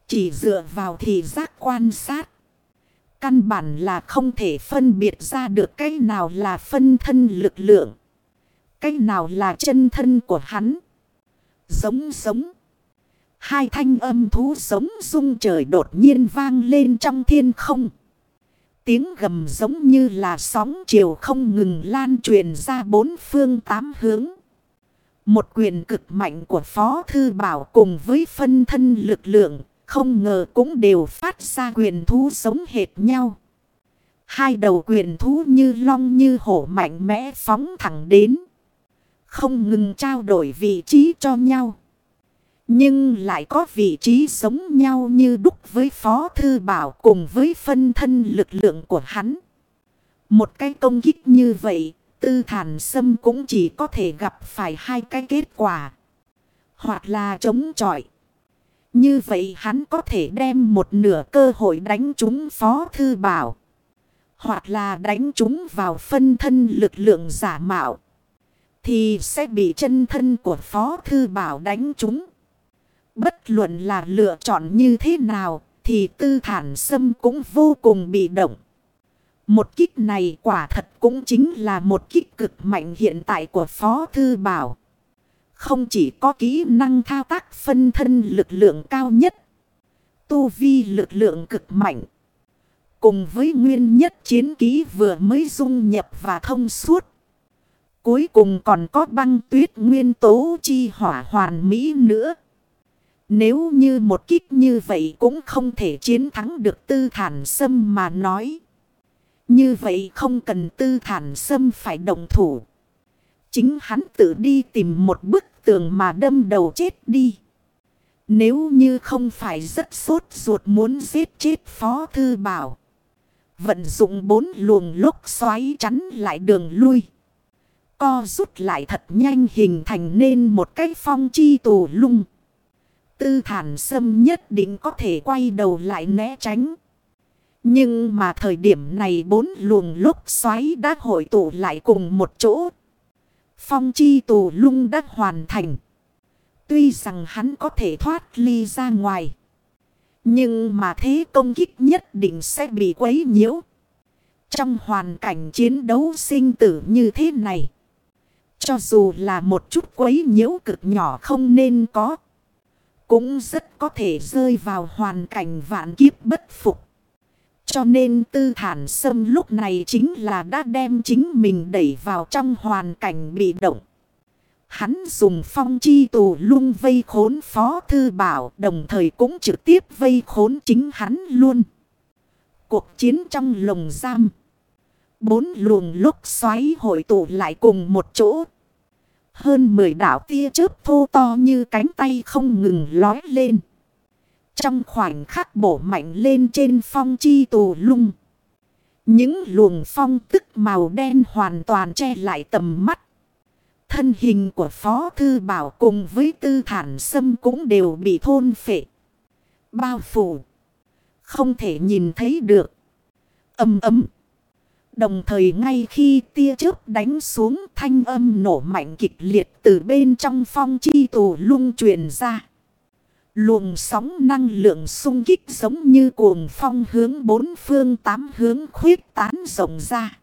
Chỉ dựa vào thị giác quan sát. Căn bản là không thể phân biệt ra được cái nào là phân thân lực lượng. Cái nào là chân thân của hắn. Giống giống. Hai thanh âm thú sống rung trời đột nhiên vang lên trong thiên không. Tiếng gầm giống như là sóng chiều không ngừng lan truyền ra bốn phương tám hướng. Một quyền cực mạnh của Phó Thư Bảo cùng với phân thân lực lượng, không ngờ cũng đều phát ra quyền thú sống hệt nhau. Hai đầu quyền thú như long như hổ mạnh mẽ phóng thẳng đến. Không ngừng trao đổi vị trí cho nhau. Nhưng lại có vị trí sống nhau như đúc với Phó Thư Bảo cùng với phân thân lực lượng của hắn. Một cái công kích như vậy, tư thản sâm cũng chỉ có thể gặp phải hai cái kết quả. Hoặc là chống chọi. Như vậy hắn có thể đem một nửa cơ hội đánh trúng Phó Thư Bảo. Hoặc là đánh trúng vào phân thân lực lượng giả mạo. Thì sẽ bị chân thân của Phó Thư Bảo đánh trúng. Bất luận là lựa chọn như thế nào, thì tư thản sâm cũng vô cùng bị động. Một kích này quả thật cũng chính là một kích cực mạnh hiện tại của Phó Thư Bảo. Không chỉ có kỹ năng thao tác phân thân lực lượng cao nhất. Tu vi lực lượng cực mạnh. Cùng với nguyên nhất chiến ký vừa mới dung nhập và thông suốt. Cuối cùng còn có băng tuyết nguyên tố chi hỏa hoàn mỹ nữa. Nếu như một kích như vậy cũng không thể chiến thắng được tư thản sâm mà nói. Như vậy không cần tư thản sâm phải đồng thủ. Chính hắn tự đi tìm một bức tường mà đâm đầu chết đi. Nếu như không phải rất sốt ruột muốn giết chết Phó Thư Bảo. Vận dụng bốn luồng lúc xoáy chắn lại đường lui. Co rút lại thật nhanh hình thành nên một cái phong chi tù lung. Tư thản sâm nhất định có thể quay đầu lại né tránh. Nhưng mà thời điểm này bốn luồng lúc xoáy đã hội tụ lại cùng một chỗ. Phong chi tù lung đã hoàn thành. Tuy rằng hắn có thể thoát ly ra ngoài. Nhưng mà thế công kích nhất định sẽ bị quấy nhiễu. Trong hoàn cảnh chiến đấu sinh tử như thế này. Cho dù là một chút quấy nhiễu cực nhỏ không nên có. Cũng rất có thể rơi vào hoàn cảnh vạn kiếp bất phục. Cho nên tư thản sâm lúc này chính là đã đem chính mình đẩy vào trong hoàn cảnh bị động. Hắn dùng phong chi tù lung vây khốn phó thư bảo, đồng thời cũng trực tiếp vây khốn chính hắn luôn. Cuộc chiến trong lồng giam. Bốn luồng lúc xoáy hội tụ lại cùng một chỗ. Hơn 10 đảo tia chớp thô to như cánh tay không ngừng lói lên. Trong khoảnh khắc bổ mạnh lên trên phong chi tù lung. Những luồng phong tức màu đen hoàn toàn che lại tầm mắt. Thân hình của Phó Thư Bảo cùng với tư thản sâm cũng đều bị thôn phệ. Bao phủ. Không thể nhìn thấy được. Âm ấm. Đồng thời ngay khi tia chớp đánh xuống thanh âm nổ mạnh kịch liệt từ bên trong phong chi tù lung truyền ra. Luồng sóng năng lượng sung kích giống như cuồng phong hướng bốn phương tám hướng khuyết tán rộng ra.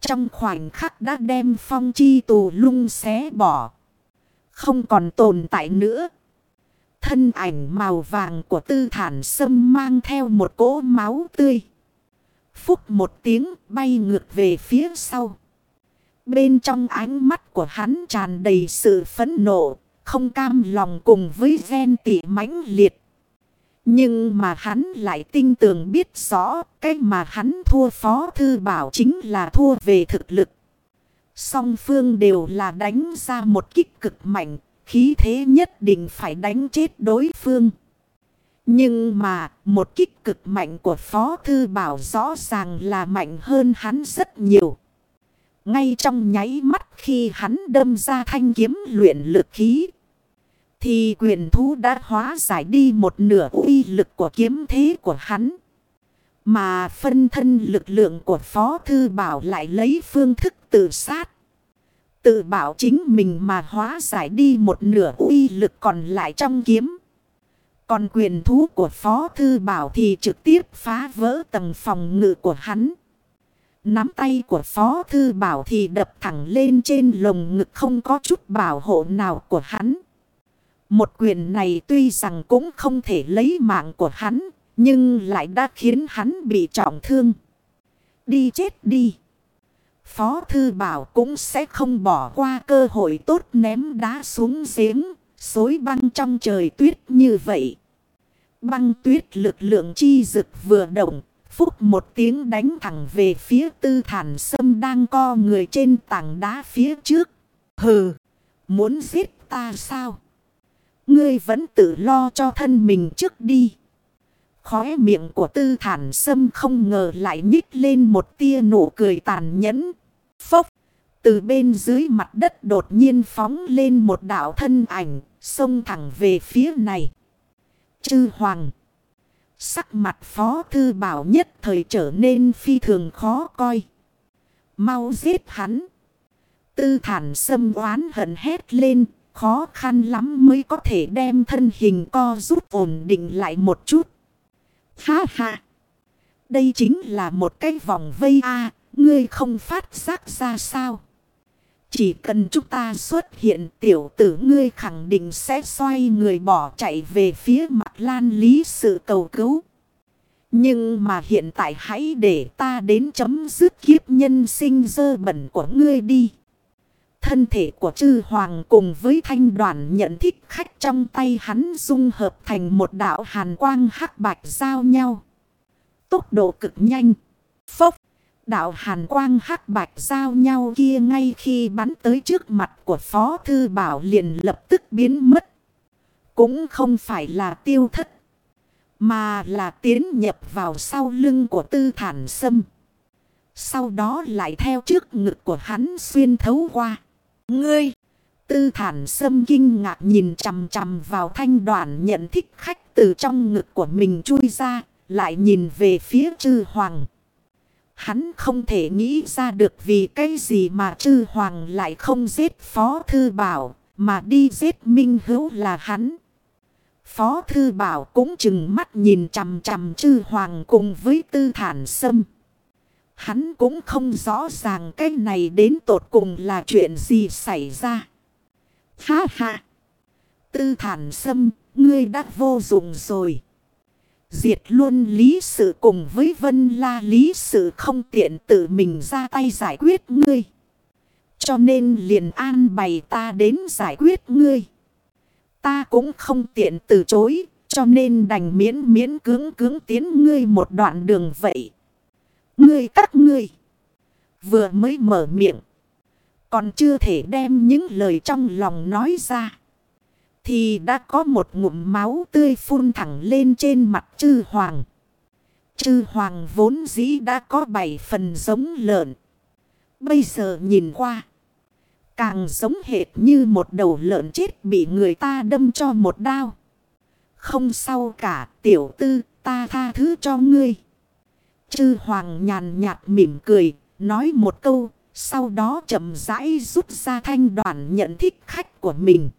Trong khoảnh khắc đã đem phong chi tù lung xé bỏ. Không còn tồn tại nữa. Thân ảnh màu vàng của tư thản sâm mang theo một cỗ máu tươi. Phúc một tiếng bay ngược về phía sau. Bên trong ánh mắt của hắn tràn đầy sự phẫn nộ, không cam lòng cùng với ghen tị mãnh liệt. Nhưng mà hắn lại tinh tường biết rõ cái mà hắn thua phó thư bảo chính là thua về thực lực. Song phương đều là đánh ra một kích cực mạnh, khí thế nhất định phải đánh chết đối phương. Nhưng mà, một kích cực mạnh của Phó Thư Bảo rõ ràng là mạnh hơn hắn rất nhiều. Ngay trong nháy mắt khi hắn đâm ra thanh kiếm luyện lực khí. Thì quyền thú đã hóa giải đi một nửa uy lực của kiếm thế của hắn. Mà phân thân lực lượng của Phó Thư Bảo lại lấy phương thức tự sát. Tự bảo chính mình mà hóa giải đi một nửa uy lực còn lại trong kiếm. Còn quyền thú của Phó Thư Bảo thì trực tiếp phá vỡ tầng phòng ngự của hắn. Nắm tay của Phó Thư Bảo thì đập thẳng lên trên lồng ngực không có chút bảo hộ nào của hắn. Một quyền này tuy rằng cũng không thể lấy mạng của hắn, nhưng lại đã khiến hắn bị trọng thương. Đi chết đi. Phó Thư Bảo cũng sẽ không bỏ qua cơ hội tốt ném đá xuống giếng, xối băng trong trời tuyết như vậy. Băng tuyết lực lượng chi rực vừa động, phúc một tiếng đánh thẳng về phía tư thản sâm đang co người trên tảng đá phía trước. Hừ, muốn giết ta sao? Ngươi vẫn tự lo cho thân mình trước đi. Khóe miệng của tư thản sâm không ngờ lại nhích lên một tia nụ cười tàn nhẫn. Phốc, từ bên dưới mặt đất đột nhiên phóng lên một đảo thân ảnh, xông thẳng về phía này. Chư Hoàng. Sắc mặt Phó Thư Bảo nhất thời trở nên phi thường khó coi. Mau giết hắn. Tư thản xâm oán hận hét lên. Khó khăn lắm mới có thể đem thân hình co rút ổn định lại một chút. Ha ha. Đây chính là một cái vòng vây A. ngươi không phát giác ra sao. Chỉ cần chúng ta xuất hiện, tiểu tử ngươi khẳng định sẽ xoay người bỏ chạy về phía mặt lan lý sự cầu cứu. Nhưng mà hiện tại hãy để ta đến chấm dứt kiếp nhân sinh dơ bẩn của ngươi đi. Thân thể của chư hoàng cùng với thanh đoàn nhận thích khách trong tay hắn dung hợp thành một đạo hàn quang hắc bạch giao nhau. Tốc độ cực nhanh. Phốc. Đạo hàn quang hắc bạch giao nhau kia ngay khi bắn tới trước mặt của Phó Thư Bảo liền lập tức biến mất. Cũng không phải là tiêu thất. Mà là tiến nhập vào sau lưng của tư thản sâm. Sau đó lại theo trước ngực của hắn xuyên thấu qua. Ngươi! Tư thản sâm kinh ngạc nhìn chằm chằm vào thanh đoàn nhận thích khách từ trong ngực của mình chui ra. Lại nhìn về phía chư hoàng. Hắn không thể nghĩ ra được vì cái gì mà chư hoàng lại không giết phó thư bảo. Mà đi giết minh hữu là hắn. Phó Thư Bảo cũng chừng mắt nhìn chằm chằm chư hoàng cùng với tư thản sâm. Hắn cũng không rõ ràng cái này đến tột cùng là chuyện gì xảy ra. Ha ha! Tư thản sâm, ngươi đã vô dụng rồi. Diệt luôn lý sự cùng với vân la lý sự không tiện tự mình ra tay giải quyết ngươi. Cho nên liền an bày ta đến giải quyết ngươi. Ta cũng không tiện từ chối, cho nên đành miễn miễn cưỡng cưỡng tiến ngươi một đoạn đường vậy. Ngươi các ngươi, vừa mới mở miệng, còn chưa thể đem những lời trong lòng nói ra. Thì đã có một ngụm máu tươi phun thẳng lên trên mặt chư hoàng. Chư hoàng vốn dĩ đã có bảy phần giống lợn. Bây giờ nhìn qua. Càng giống hệt như một đầu lợn chết bị người ta đâm cho một đao. Không sao cả tiểu tư, ta tha thứ cho ngươi. Chư hoàng nhàn nhạt mỉm cười, nói một câu, sau đó chậm rãi rút ra thanh đoàn nhận thích khách của mình.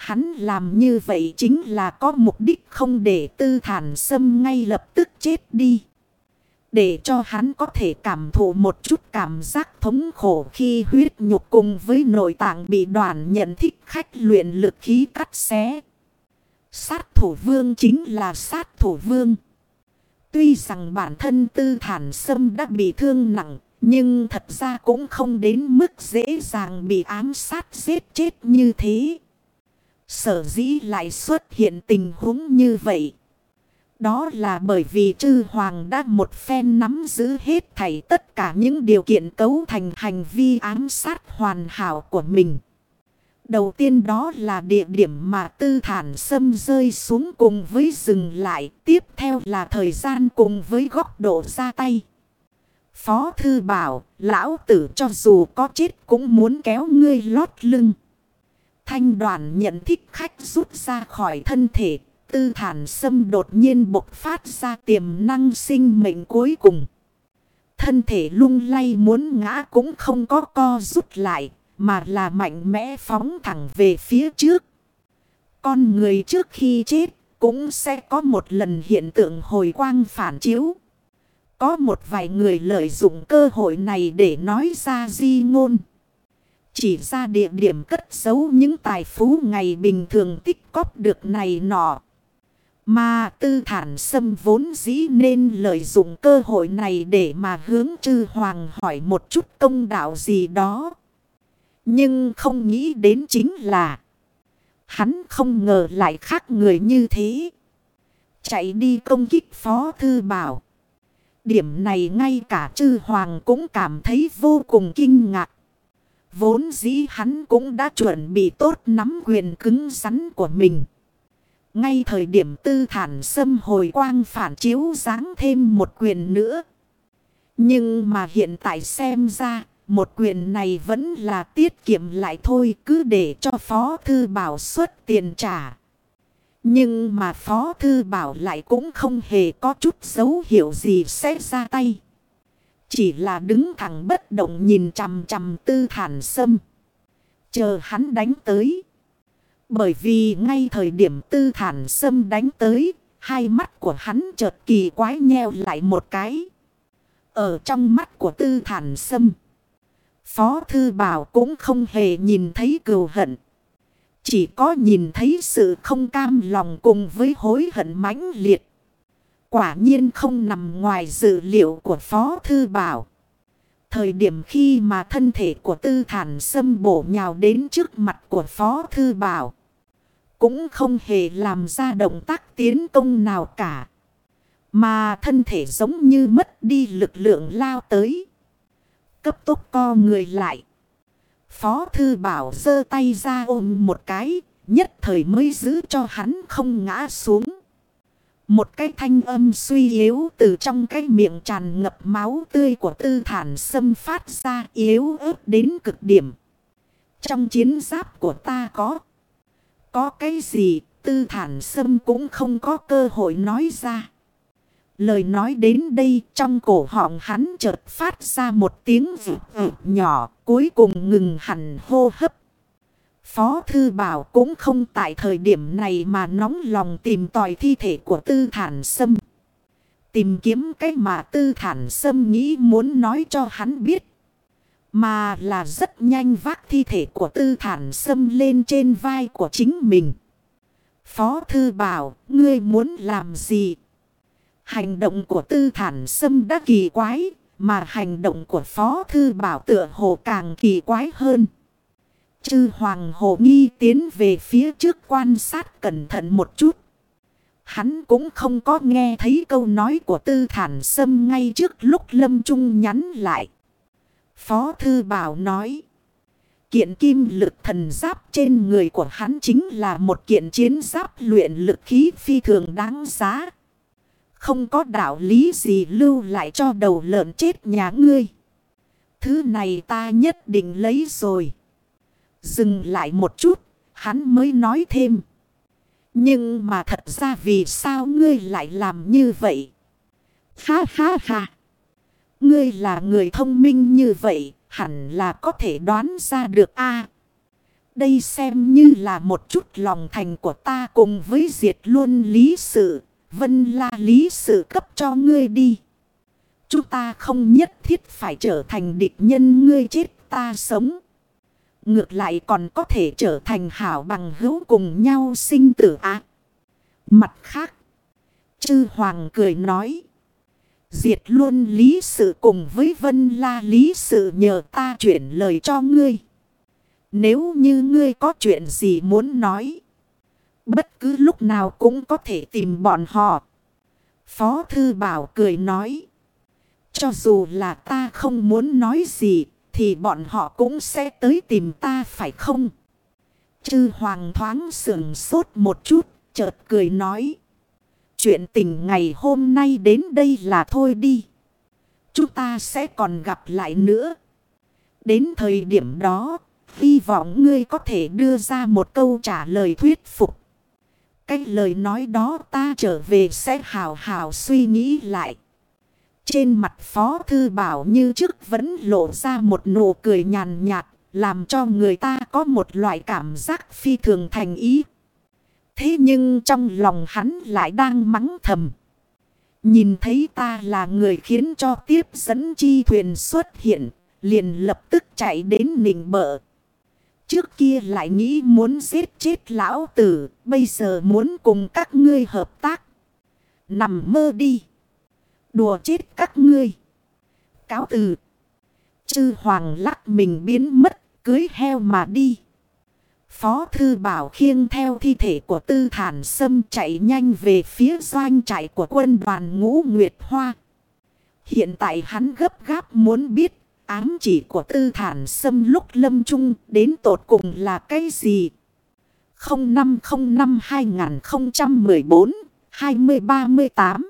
Hắn làm như vậy chính là có mục đích không để tư thản sâm ngay lập tức chết đi. Để cho hắn có thể cảm thụ một chút cảm giác thống khổ khi huyết nhục cùng với nội tạng bị đoàn nhận thích khách luyện lực khí cắt xé. Sát thủ vương chính là sát thủ vương. Tuy rằng bản thân tư thản sâm đã bị thương nặng, nhưng thật ra cũng không đến mức dễ dàng bị ám sát giết chết như thế. Sở dĩ lại xuất hiện tình huống như vậy. Đó là bởi vì chư hoàng đã một phen nắm giữ hết thảy tất cả những điều kiện cấu thành hành vi ám sát hoàn hảo của mình. Đầu tiên đó là địa điểm mà tư thản xâm rơi xuống cùng với dừng lại. Tiếp theo là thời gian cùng với góc độ ra tay. Phó thư bảo, lão tử cho dù có chết cũng muốn kéo ngươi lót lưng. Thanh đoàn nhận thích khách rút ra khỏi thân thể. Tư thản sâm đột nhiên bộc phát ra tiềm năng sinh mệnh cuối cùng. Thân thể lung lay muốn ngã cũng không có co rút lại, mà là mạnh mẽ phóng thẳng về phía trước. Con người trước khi chết cũng sẽ có một lần hiện tượng hồi quang phản chiếu. Có một vài người lợi dụng cơ hội này để nói ra di ngôn. Chỉ ra địa điểm cất giấu những tài phú ngày bình thường tích cóp được này nọ. Mà tư thản xâm vốn dĩ nên lợi dụng cơ hội này để mà hướng chư hoàng hỏi một chút công đạo gì đó. Nhưng không nghĩ đến chính là hắn không ngờ lại khác người như thế. Chạy đi công kích phó thư bảo. Điểm này ngay cả chư hoàng cũng cảm thấy vô cùng kinh ngạc. Vốn dĩ hắn cũng đã chuẩn bị tốt nắm quyền cứng rắn của mình. Ngay thời điểm tư thản xâm hồi quang phản chiếu dáng thêm một quyền nữa. Nhưng mà hiện tại xem ra, một quyền này vẫn là tiết kiệm lại thôi cứ để cho Phó Thư Bảo xuất tiền trả. Nhưng mà Phó Thư Bảo lại cũng không hề có chút dấu hiệu gì sẽ ra tay. Chỉ là đứng thẳng bất động nhìn chằm chằm tư thản sâm. Chờ hắn đánh tới. Bởi vì ngay thời điểm tư thản sâm đánh tới, hai mắt của hắn chợt kỳ quái nheo lại một cái. Ở trong mắt của tư thản sâm. Phó Thư Bảo cũng không hề nhìn thấy cừu hận. Chỉ có nhìn thấy sự không cam lòng cùng với hối hận mãnh liệt. Quả nhiên không nằm ngoài dự liệu của Phó Thư Bảo. Thời điểm khi mà thân thể của tư thản xâm bổ nhào đến trước mặt của Phó Thư Bảo. Cũng không hề làm ra động tác tiến công nào cả. Mà thân thể giống như mất đi lực lượng lao tới cấp tốc co người lại. Phó thư bảo giơ tay ra ôm một cái, nhất thời mới giữ cho hắn không ngã xuống. Một cái thanh âm suy yếu từ trong cái miệng tràn ngập máu tươi của tư thản xâm phát ra yếu ớt đến cực điểm. Trong chiến giáp của ta có. Có cái gì tư thản xâm cũng không có cơ hội nói ra. Lời nói đến đây, trong cổ họng hắn chợt phát ra một tiếng vụt vụt nhỏ, cuối cùng ngừng hẳn hô hấp. Phó Thư Bảo cũng không tại thời điểm này mà nóng lòng tìm tòi thi thể của Tư Thản Sâm. Tìm kiếm cái mà Tư Thản Sâm nghĩ muốn nói cho hắn biết. Mà là rất nhanh vác thi thể của Tư Thản Sâm lên trên vai của chính mình. Phó Thư Bảo, ngươi muốn làm gì? Hành động của tư thản sâm đã kỳ quái, mà hành động của Phó Thư Bảo tựa hồ càng kỳ quái hơn. Chư Hoàng Hồ Nghi tiến về phía trước quan sát cẩn thận một chút. Hắn cũng không có nghe thấy câu nói của tư thản sâm ngay trước lúc Lâm Trung nhắn lại. Phó Thư Bảo nói. Kiện kim lực thần giáp trên người của hắn chính là một kiện chiến giáp luyện lực khí phi thường đáng giá. Không có đạo lý gì lưu lại cho đầu lợn chết nhà ngươi. Thứ này ta nhất định lấy rồi. Dừng lại một chút, hắn mới nói thêm. Nhưng mà thật ra vì sao ngươi lại làm như vậy? Ha ha ha! Ngươi là người thông minh như vậy, hẳn là có thể đoán ra được a Đây xem như là một chút lòng thành của ta cùng với diệt luôn lý sự, vân la lý sự cấp cho ngươi đi. Chúng ta không nhất thiết phải trở thành địch nhân ngươi chết ta sống. Ngược lại còn có thể trở thành hảo bằng hữu cùng nhau sinh tử á. Mặt khác, chư hoàng cười nói. Diệt luôn lý sự cùng với vân la lý sự nhờ ta chuyển lời cho ngươi. Nếu như ngươi có chuyện gì muốn nói. Bất cứ lúc nào cũng có thể tìm bọn họ. Phó thư bảo cười nói. Cho dù là ta không muốn nói gì. Thì bọn họ cũng sẽ tới tìm ta phải không? Chư hoàng thoáng sườn sốt một chút. Chợt cười nói. Chuyện tình ngày hôm nay đến đây là thôi đi. Chúng ta sẽ còn gặp lại nữa. Đến thời điểm đó, hy vọng ngươi có thể đưa ra một câu trả lời thuyết phục. Cái lời nói đó ta trở về sẽ hào hào suy nghĩ lại. Trên mặt Phó Thư Bảo như trước vẫn lộ ra một nụ cười nhàn nhạt, làm cho người ta có một loại cảm giác phi thường thành ý. Thế nhưng trong lòng hắn lại đang mắng thầm. Nhìn thấy ta là người khiến cho tiếp dẫn chi thuyền xuất hiện, liền lập tức chạy đến nịnh bợ. Trước kia lại nghĩ muốn giết chết lão tử, bây giờ muốn cùng các ngươi hợp tác. Nằm mơ đi. Đùa chết các ngươi. Cáo từ. Chư hoàng lắc mình biến mất, cưới heo mà đi. Phó Thư Bảo khiêng theo thi thể của Tư Thản Sâm chạy nhanh về phía doanh trại của quân đoàn ngũ Nguyệt Hoa. Hiện tại hắn gấp gáp muốn biết ám chỉ của Tư Thản Sâm lúc lâm trung đến tột cùng là cái gì? 0505-2014-2038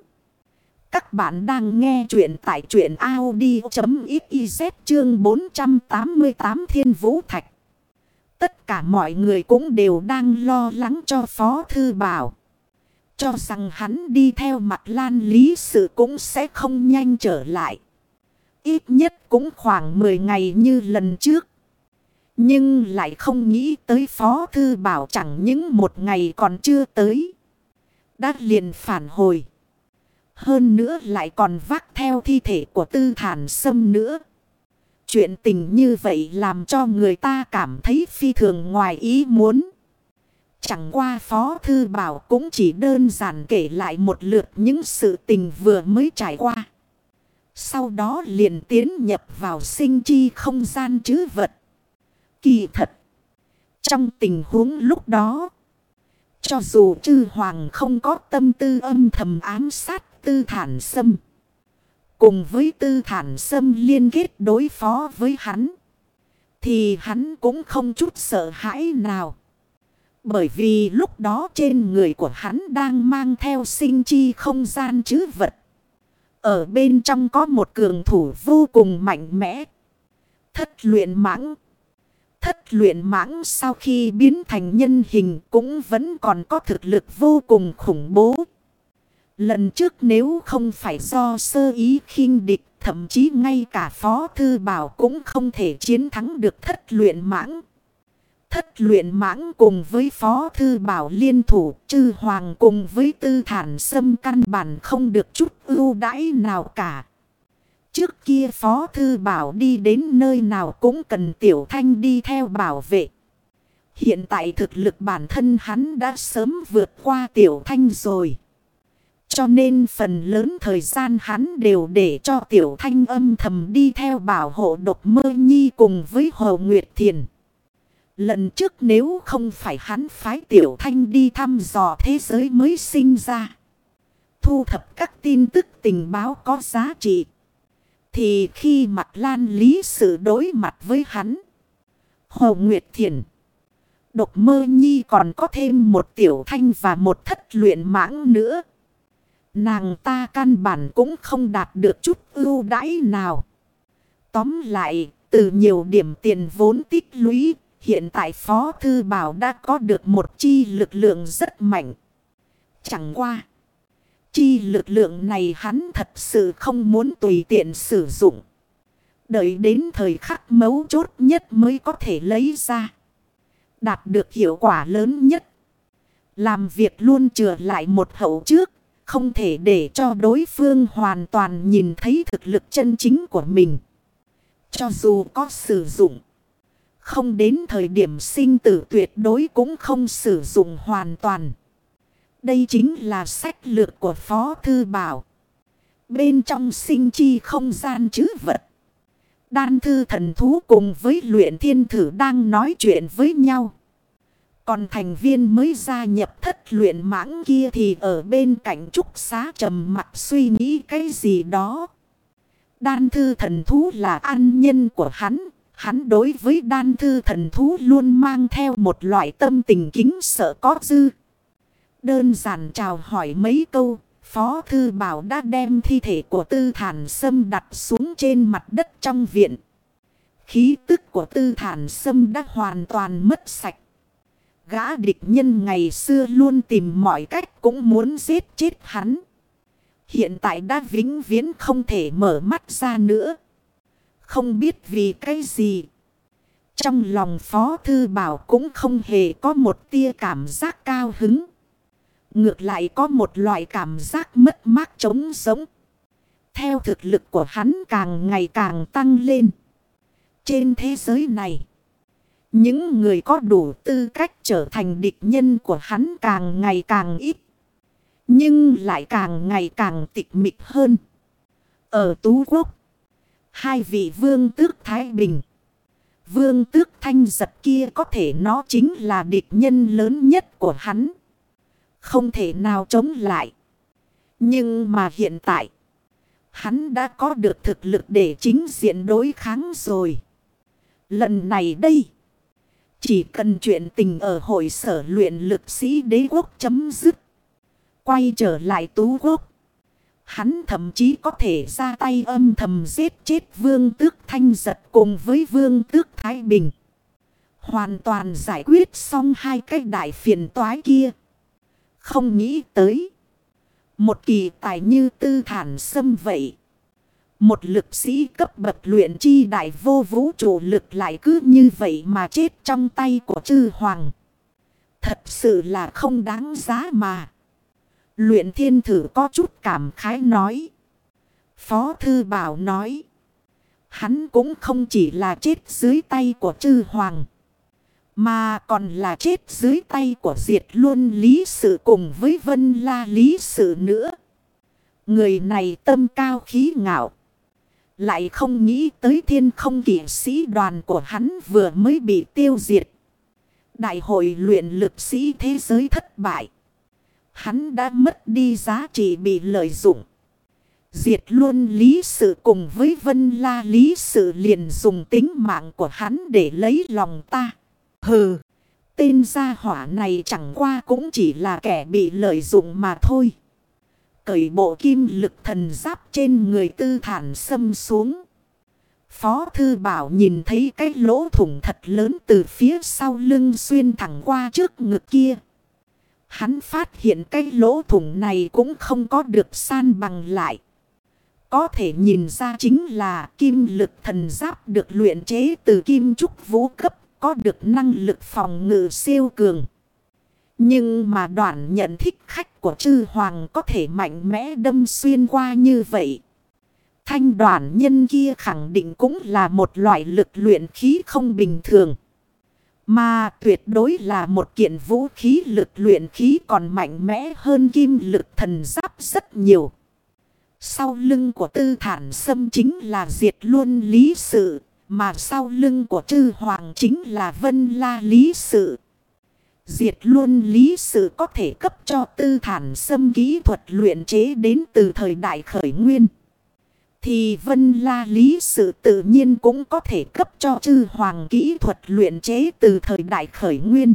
các bạn đang nghe chuyện tại truyện Audi.xyz chương 488 Thiên Vũ Thạch. Tất cả mọi người cũng đều đang lo lắng cho Phó Thư Bảo. Cho rằng hắn đi theo mặt lan lý sự cũng sẽ không nhanh trở lại. Ít nhất cũng khoảng 10 ngày như lần trước. Nhưng lại không nghĩ tới Phó Thư Bảo chẳng những một ngày còn chưa tới. Đã liền phản hồi. Hơn nữa lại còn vác theo thi thể của tư thản sâm nữa. Chuyện tình như vậy làm cho người ta cảm thấy phi thường ngoài ý muốn. Chẳng qua Phó Thư Bảo cũng chỉ đơn giản kể lại một lượt những sự tình vừa mới trải qua. Sau đó liền tiến nhập vào sinh chi không gian chứ vật. Kỳ thật. Trong tình huống lúc đó. Cho dù chư hoàng không có tâm tư âm thầm ám sát tư thản xâm. Cùng với tư thản xâm liên kết đối phó với hắn. Thì hắn cũng không chút sợ hãi nào. Bởi vì lúc đó trên người của hắn đang mang theo sinh chi không gian chứ vật. Ở bên trong có một cường thủ vô cùng mạnh mẽ. Thất luyện mãng. Thất luyện mãng sau khi biến thành nhân hình cũng vẫn còn có thực lực vô cùng khủng bố. Lần trước nếu không phải do sơ ý khinh địch, thậm chí ngay cả Phó Thư Bảo cũng không thể chiến thắng được thất luyện mãng. Thất luyện mãng cùng với Phó Thư Bảo liên thủ, chư hoàng cùng với tư thản xâm căn bản không được chút ưu đãi nào cả. Trước kia Phó Thư Bảo đi đến nơi nào cũng cần Tiểu Thanh đi theo bảo vệ. Hiện tại thực lực bản thân hắn đã sớm vượt qua Tiểu Thanh rồi. Cho nên phần lớn thời gian hắn đều để cho Tiểu Thanh âm thầm đi theo bảo hộ độc mơ nhi cùng với Hồ Nguyệt Thiền. Lần trước nếu không phải hắn phái Tiểu Thanh đi thăm dò thế giới mới sinh ra. Thu thập các tin tức tình báo có giá trị. Thì khi mặt lan lý sự đối mặt với hắn. Hồ Nguyệt Thiền. Độc mơ nhi còn có thêm một tiểu thanh và một thất luyện mãng nữa. Nàng ta căn bản cũng không đạt được chút ưu đãi nào. Tóm lại, từ nhiều điểm tiền vốn tích lũy, Hiện tại Phó Thư Bảo đã có được một chi lực lượng rất mạnh. Chẳng qua. Chi lực lượng này hắn thật sự không muốn tùy tiện sử dụng. Đợi đến thời khắc mấu chốt nhất mới có thể lấy ra. Đạt được hiệu quả lớn nhất. Làm việc luôn trở lại một hậu trước. Không thể để cho đối phương hoàn toàn nhìn thấy thực lực chân chính của mình. Cho dù có sử dụng. Không đến thời điểm sinh tử tuyệt đối cũng không sử dụng hoàn toàn. Đây chính là sách lược của Phó Thư Bảo. Bên trong sinh chi không gian chứ vật. Đan thư thần thú cùng với luyện thiên thử đang nói chuyện với nhau. Còn thành viên mới gia nhập thất luyện mãng kia thì ở bên cạnh trúc xá trầm mặt suy nghĩ cái gì đó. Đan thư thần thú là an nhân của hắn. Hắn đối với đan thư thần thú luôn mang theo một loại tâm tình kính sợ có dư. Đơn giản chào hỏi mấy câu. Phó Thư Bảo đã đem thi thể của Tư Thản Sâm đặt xuống trên mặt đất trong viện. Khí tức của Tư Thản Sâm đã hoàn toàn mất sạch. Gã địch nhân ngày xưa luôn tìm mọi cách cũng muốn giết chết hắn. Hiện tại đã vĩnh viễn không thể mở mắt ra nữa. Không biết vì cái gì. Trong lòng Phó Thư Bảo cũng không hề có một tia cảm giác cao hứng. Ngược lại có một loại cảm giác mất mát trống sống. Theo thực lực của hắn càng ngày càng tăng lên. Trên thế giới này. Những người có đủ tư cách trở thành địch nhân của hắn càng ngày càng ít. Nhưng lại càng ngày càng tịch mịch hơn. Ở Tú Quốc. Hai vị vương tước Thái Bình. Vương tước thanh giật kia có thể nó chính là địch nhân lớn nhất của hắn. Không thể nào chống lại. Nhưng mà hiện tại. Hắn đã có được thực lực để chính diện đối kháng rồi. Lần này đây. Chỉ cần chuyện tình ở hội sở luyện lực sĩ đế quốc chấm dứt. Quay trở lại tú quốc. Hắn thậm chí có thể ra tay âm thầm giết chết vương tước thanh giật cùng với vương tước Thái Bình. Hoàn toàn giải quyết xong hai cái đại phiền toái kia. Không nghĩ tới. Một kỳ tài như tư thản xâm vậy. Một lực sĩ cấp bậc luyện chi đại vô vũ trụ lực lại cứ như vậy mà chết trong tay của chư hoàng. Thật sự là không đáng giá mà. Luyện thiên thử có chút cảm khái nói. Phó thư bảo nói. Hắn cũng không chỉ là chết dưới tay của chư hoàng. Mà còn là chết dưới tay của diệt luôn lý sự cùng với vân la lý sự nữa. Người này tâm cao khí ngạo. Lại không nghĩ tới thiên không kỷ sĩ đoàn của hắn vừa mới bị tiêu diệt. Đại hội luyện lực sĩ thế giới thất bại. Hắn đã mất đi giá trị bị lợi dụng. Diệt luôn lý sự cùng với vân la lý sự liền dùng tính mạng của hắn để lấy lòng ta. Hừ, tên gia hỏa này chẳng qua cũng chỉ là kẻ bị lợi dụng mà thôi. Cởi bộ kim lực thần giáp trên người tư thản xâm xuống. Phó thư bảo nhìn thấy cái lỗ thủng thật lớn từ phía sau lưng xuyên thẳng qua trước ngực kia. Hắn phát hiện cái lỗ thủng này cũng không có được san bằng lại. Có thể nhìn ra chính là kim lực thần giáp được luyện chế từ kim trúc vũ cấp, có được năng lực phòng ngự siêu cường. Nhưng mà đoạn nhận thích khách của chư hoàng có thể mạnh mẽ đâm xuyên qua như vậy. Thanh đoàn nhân kia khẳng định cũng là một loại lực luyện khí không bình thường. Mà tuyệt đối là một kiện vũ khí lực luyện khí còn mạnh mẽ hơn kim lực thần giáp rất nhiều. Sau lưng của tư thản sâm chính là diệt luôn lý sự. Mà sau lưng của chư hoàng chính là vân la lý sự. Diệt luôn lý sự có thể cấp cho tư thản xâm kỹ thuật luyện chế đến từ thời đại khởi nguyên. Thì vân la lý sự tự nhiên cũng có thể cấp cho chư hoàng kỹ thuật luyện chế từ thời đại khởi nguyên.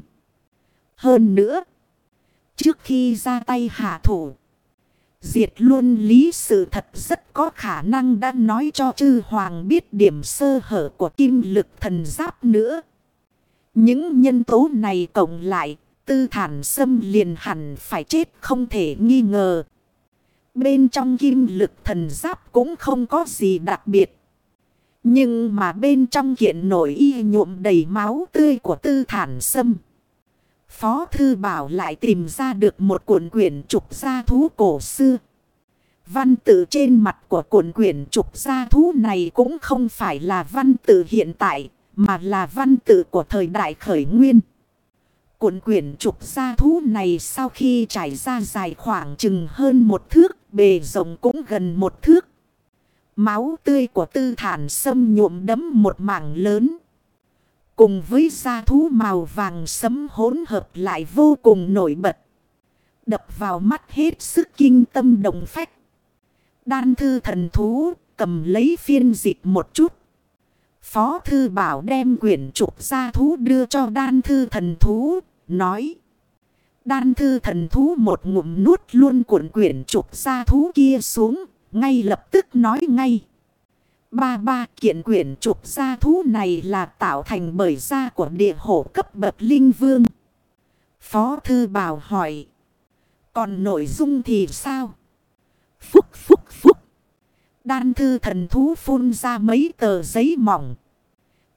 Hơn nữa, trước khi ra tay hạ thủ, Diệt luôn lý sự thật rất có khả năng đã nói cho chư hoàng biết điểm sơ hở của kim lực thần giáp nữa. Những nhân tố này cộng lại, tư thản xâm liền hẳn phải chết không thể nghi ngờ. Bên trong kim lực thần giáp cũng không có gì đặc biệt. Nhưng mà bên trong kiện nổi y nhuộm đầy máu tươi của tư thản sâm. Phó Thư Bảo lại tìm ra được một cuộn quyển trục gia thú cổ xưa. Văn tự trên mặt của cuộn quyển trục gia thú này cũng không phải là văn tự hiện tại, mà là văn tự của thời đại khởi nguyên. Cuộn quyển trục gia thú này sau khi trải ra dài khoảng chừng hơn một thước, bề rộng cũng gần một thước. Máu tươi của tư thản sâm nhuộm đấm một mảng lớn. Cùng với gia thú màu vàng sấm hỗn hợp lại vô cùng nổi bật. Đập vào mắt hết sức kinh tâm đồng phách. Đan thư thần thú cầm lấy phiên dịch một chút. Phó thư bảo đem quyển trục gia thú đưa cho đan thư thần thú, nói. Đan thư thần thú một ngụm nuốt luôn cuộn quyển trục gia thú kia xuống, ngay lập tức nói ngay. Ba ba kiện quyển trục gia thú này là tạo thành bởi da của địa hổ cấp bậc linh vương. Phó thư bảo hỏi. Còn nội dung thì sao? Phúc phúc phúc. Đan thư thần thú phun ra mấy tờ giấy mỏng.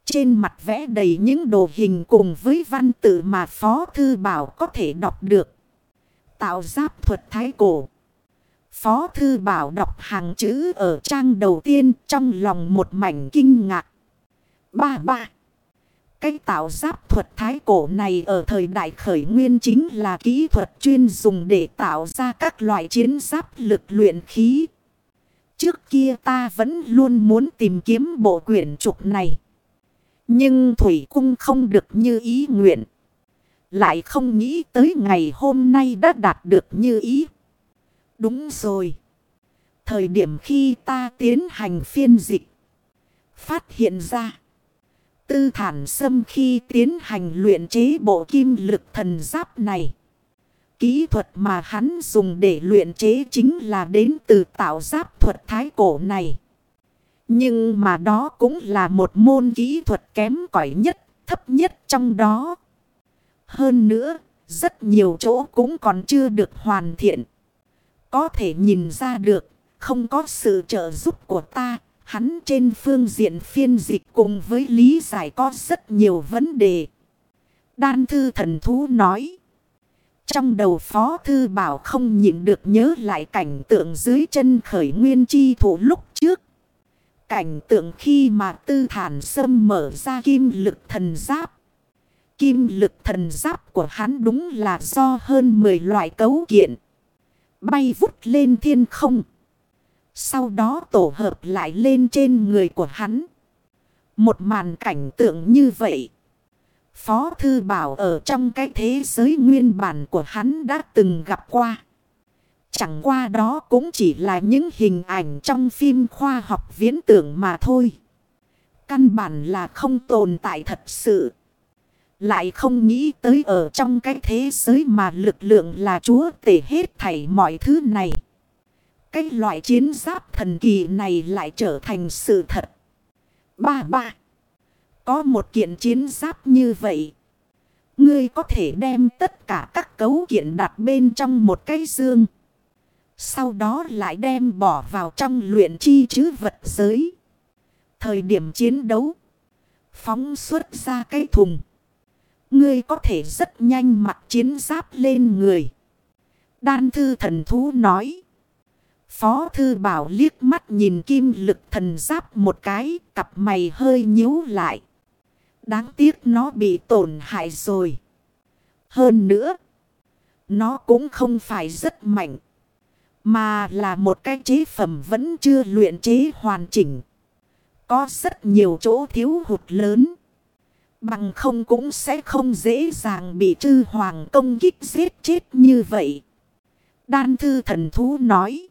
Trên mặt vẽ đầy những đồ hình cùng với văn tự mà Phó Thư Bảo có thể đọc được. Tạo giáp thuật thái cổ. Phó Thư Bảo đọc hàng chữ ở trang đầu tiên trong lòng một mảnh kinh ngạc. Ba ba. Cái tạo giáp thuật thái cổ này ở thời đại khởi nguyên chính là kỹ thuật chuyên dùng để tạo ra các loại chiến giáp lực luyện khí. Trước kia ta vẫn luôn muốn tìm kiếm bộ quyển trục này. Nhưng Thủy Cung không được như ý nguyện. Lại không nghĩ tới ngày hôm nay đã đạt được như ý. Đúng rồi. Thời điểm khi ta tiến hành phiên dịch. Phát hiện ra. Tư thản sâm khi tiến hành luyện chế bộ kim lực thần giáp này. Kỹ thuật mà hắn dùng để luyện chế chính là đến từ tạo giáp thuật thái cổ này. Nhưng mà đó cũng là một môn kỹ thuật kém cỏi nhất, thấp nhất trong đó. Hơn nữa, rất nhiều chỗ cũng còn chưa được hoàn thiện. Có thể nhìn ra được, không có sự trợ giúp của ta, hắn trên phương diện phiên dịch cùng với lý giải có rất nhiều vấn đề. Đan thư thần thú nói. Trong đầu phó thư bảo không nhịn được nhớ lại cảnh tượng dưới chân khởi nguyên chi thủ lúc trước. Cảnh tượng khi mà tư thản sâm mở ra kim lực thần giáp. Kim lực thần giáp của hắn đúng là do hơn 10 loại cấu kiện. Bay vút lên thiên không. Sau đó tổ hợp lại lên trên người của hắn. Một màn cảnh tượng như vậy. Phó Thư Bảo ở trong cái thế giới nguyên bản của hắn đã từng gặp qua. Chẳng qua đó cũng chỉ là những hình ảnh trong phim khoa học viễn tưởng mà thôi. Căn bản là không tồn tại thật sự. Lại không nghĩ tới ở trong cái thế giới mà lực lượng là chúa tể hết thảy mọi thứ này. Cái loại chiến giáp thần kỳ này lại trở thành sự thật. Ba ba. Có một kiện chiến giáp như vậy. Ngươi có thể đem tất cả các cấu kiện đặt bên trong một cái dương. Sau đó lại đem bỏ vào trong luyện chi chứ vật giới. Thời điểm chiến đấu. Phóng xuất ra cái thùng. Ngươi có thể rất nhanh mặc chiến giáp lên người. Đan thư thần thú nói. Phó thư bảo liếc mắt nhìn kim lực thần giáp một cái. Cặp mày hơi nhíu lại. Đáng tiếc nó bị tổn hại rồi. Hơn nữa. Nó cũng không phải rất mạnh. Mà là một cái chế phẩm vẫn chưa luyện chế hoàn chỉnh. Có rất nhiều chỗ thiếu hụt lớn. Bằng không cũng sẽ không dễ dàng bị chư hoàng công kích giết chết như vậy. Đan thư thần thú nói.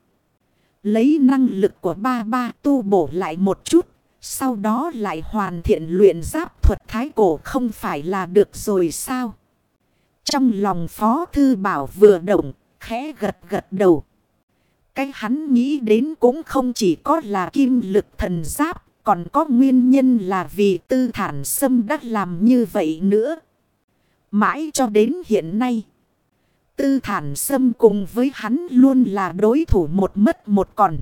Lấy năng lực của ba ba tu bổ lại một chút. Sau đó lại hoàn thiện luyện giáp thuật thái cổ không phải là được rồi sao? Trong lòng phó thư bảo vừa động, khẽ gật gật đầu. Cái hắn nghĩ đến cũng không chỉ có là kim lực thần giáp, còn có nguyên nhân là vì tư thản sâm đã làm như vậy nữa. Mãi cho đến hiện nay. Tư thản sâm cùng với hắn luôn là đối thủ một mất một còn.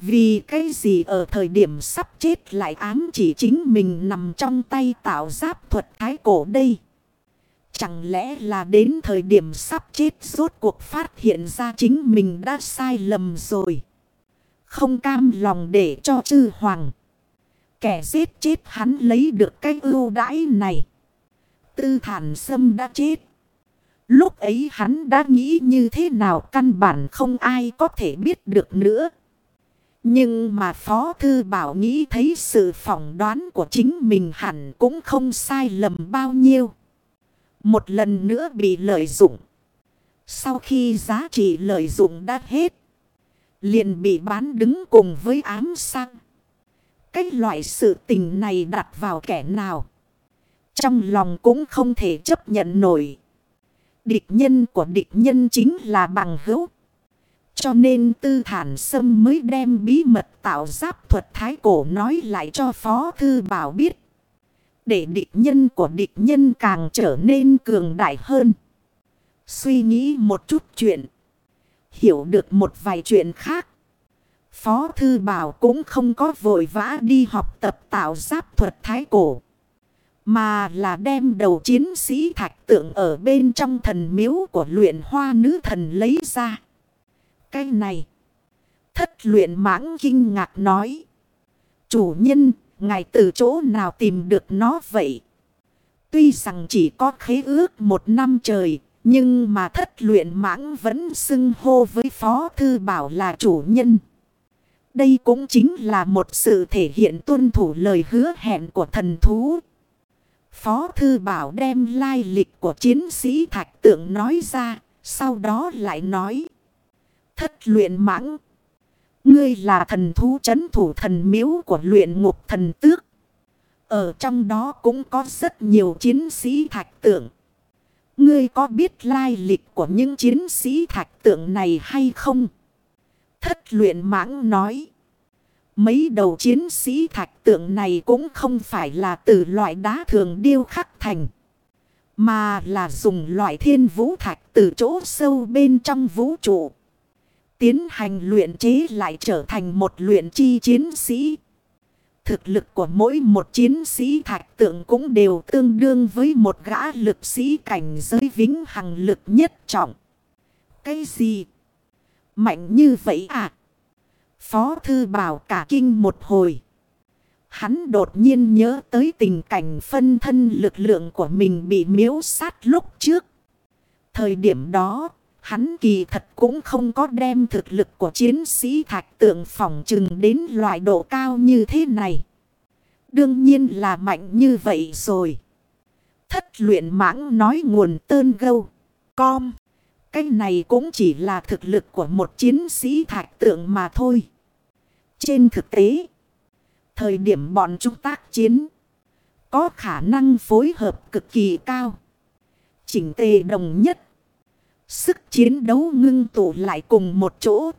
Vì cái gì ở thời điểm sắp chết lại ám chỉ chính mình nằm trong tay tạo giáp thuật thái cổ đây. Chẳng lẽ là đến thời điểm sắp chết rốt cuộc phát hiện ra chính mình đã sai lầm rồi. Không cam lòng để cho chư hoàng. Kẻ giết chết hắn lấy được cái ưu đãi này. Tư thản sâm đã chết. Lúc ấy hắn đã nghĩ như thế nào căn bản không ai có thể biết được nữa. Nhưng mà Phó Thư Bảo nghĩ thấy sự phỏng đoán của chính mình hẳn cũng không sai lầm bao nhiêu. Một lần nữa bị lợi dụng. Sau khi giá trị lợi dụng đã hết. Liền bị bán đứng cùng với ám sang. Cái loại sự tình này đặt vào kẻ nào. Trong lòng cũng không thể chấp nhận nổi. Địch nhân của địch nhân chính là bằng hữu. Cho nên tư thản sâm mới đem bí mật tạo giáp thuật thái cổ nói lại cho Phó Thư Bảo biết. Để địch nhân của địch nhân càng trở nên cường đại hơn. Suy nghĩ một chút chuyện. Hiểu được một vài chuyện khác. Phó Thư Bảo cũng không có vội vã đi học tập tạo giáp thuật thái cổ. Mà là đem đầu chiến sĩ thạch tượng ở bên trong thần miếu của luyện hoa nữ thần lấy ra. Cái này. Thất luyện mãng kinh ngạc nói. Chủ nhân, ngài từ chỗ nào tìm được nó vậy? Tuy rằng chỉ có khế ước một năm trời, nhưng mà thất luyện mãng vẫn xưng hô với Phó Thư Bảo là chủ nhân. Đây cũng chính là một sự thể hiện tuân thủ lời hứa hẹn của thần thú. Phó Thư Bảo đem lai lịch của chiến sĩ Thạch Tượng nói ra, sau đó lại nói. Thất luyện mãng. Ngươi là thần thú chấn thủ thần miếu của luyện ngục thần tước. Ở trong đó cũng có rất nhiều chiến sĩ thạch tượng. Ngươi có biết lai lịch của những chiến sĩ thạch tượng này hay không? Thất luyện mãng nói. Mấy đầu chiến sĩ thạch tượng này cũng không phải là từ loại đá thường điêu khắc thành. Mà là dùng loại thiên vũ thạch từ chỗ sâu bên trong vũ trụ. Tiến hành luyện chế lại trở thành một luyện chi chiến sĩ. Thực lực của mỗi một chiến sĩ thạch tượng cũng đều tương đương với một gã lực sĩ cảnh giới vĩnh hằng lực nhất trọng. Cái gì? Mạnh như vậy à? Phó thư bảo cả kinh một hồi. Hắn đột nhiên nhớ tới tình cảnh phân thân lực lượng của mình bị miếu sát lúc trước. Thời điểm đó, hắn kỳ thật cũng không có đem thực lực của chiến sĩ thạch tượng phỏng trừng đến loại độ cao như thế này. Đương nhiên là mạnh như vậy rồi. Thất luyện mãng nói nguồn tơn gâu. Com. Cái này cũng chỉ là thực lực của một chiến sĩ thạch tượng mà thôi. Trên thực tế, thời điểm bọn chúng tác chiến, có khả năng phối hợp cực kỳ cao. Chỉnh tề đồng nhất. Sức chiến đấu ngưng tụ lại cùng một chỗ.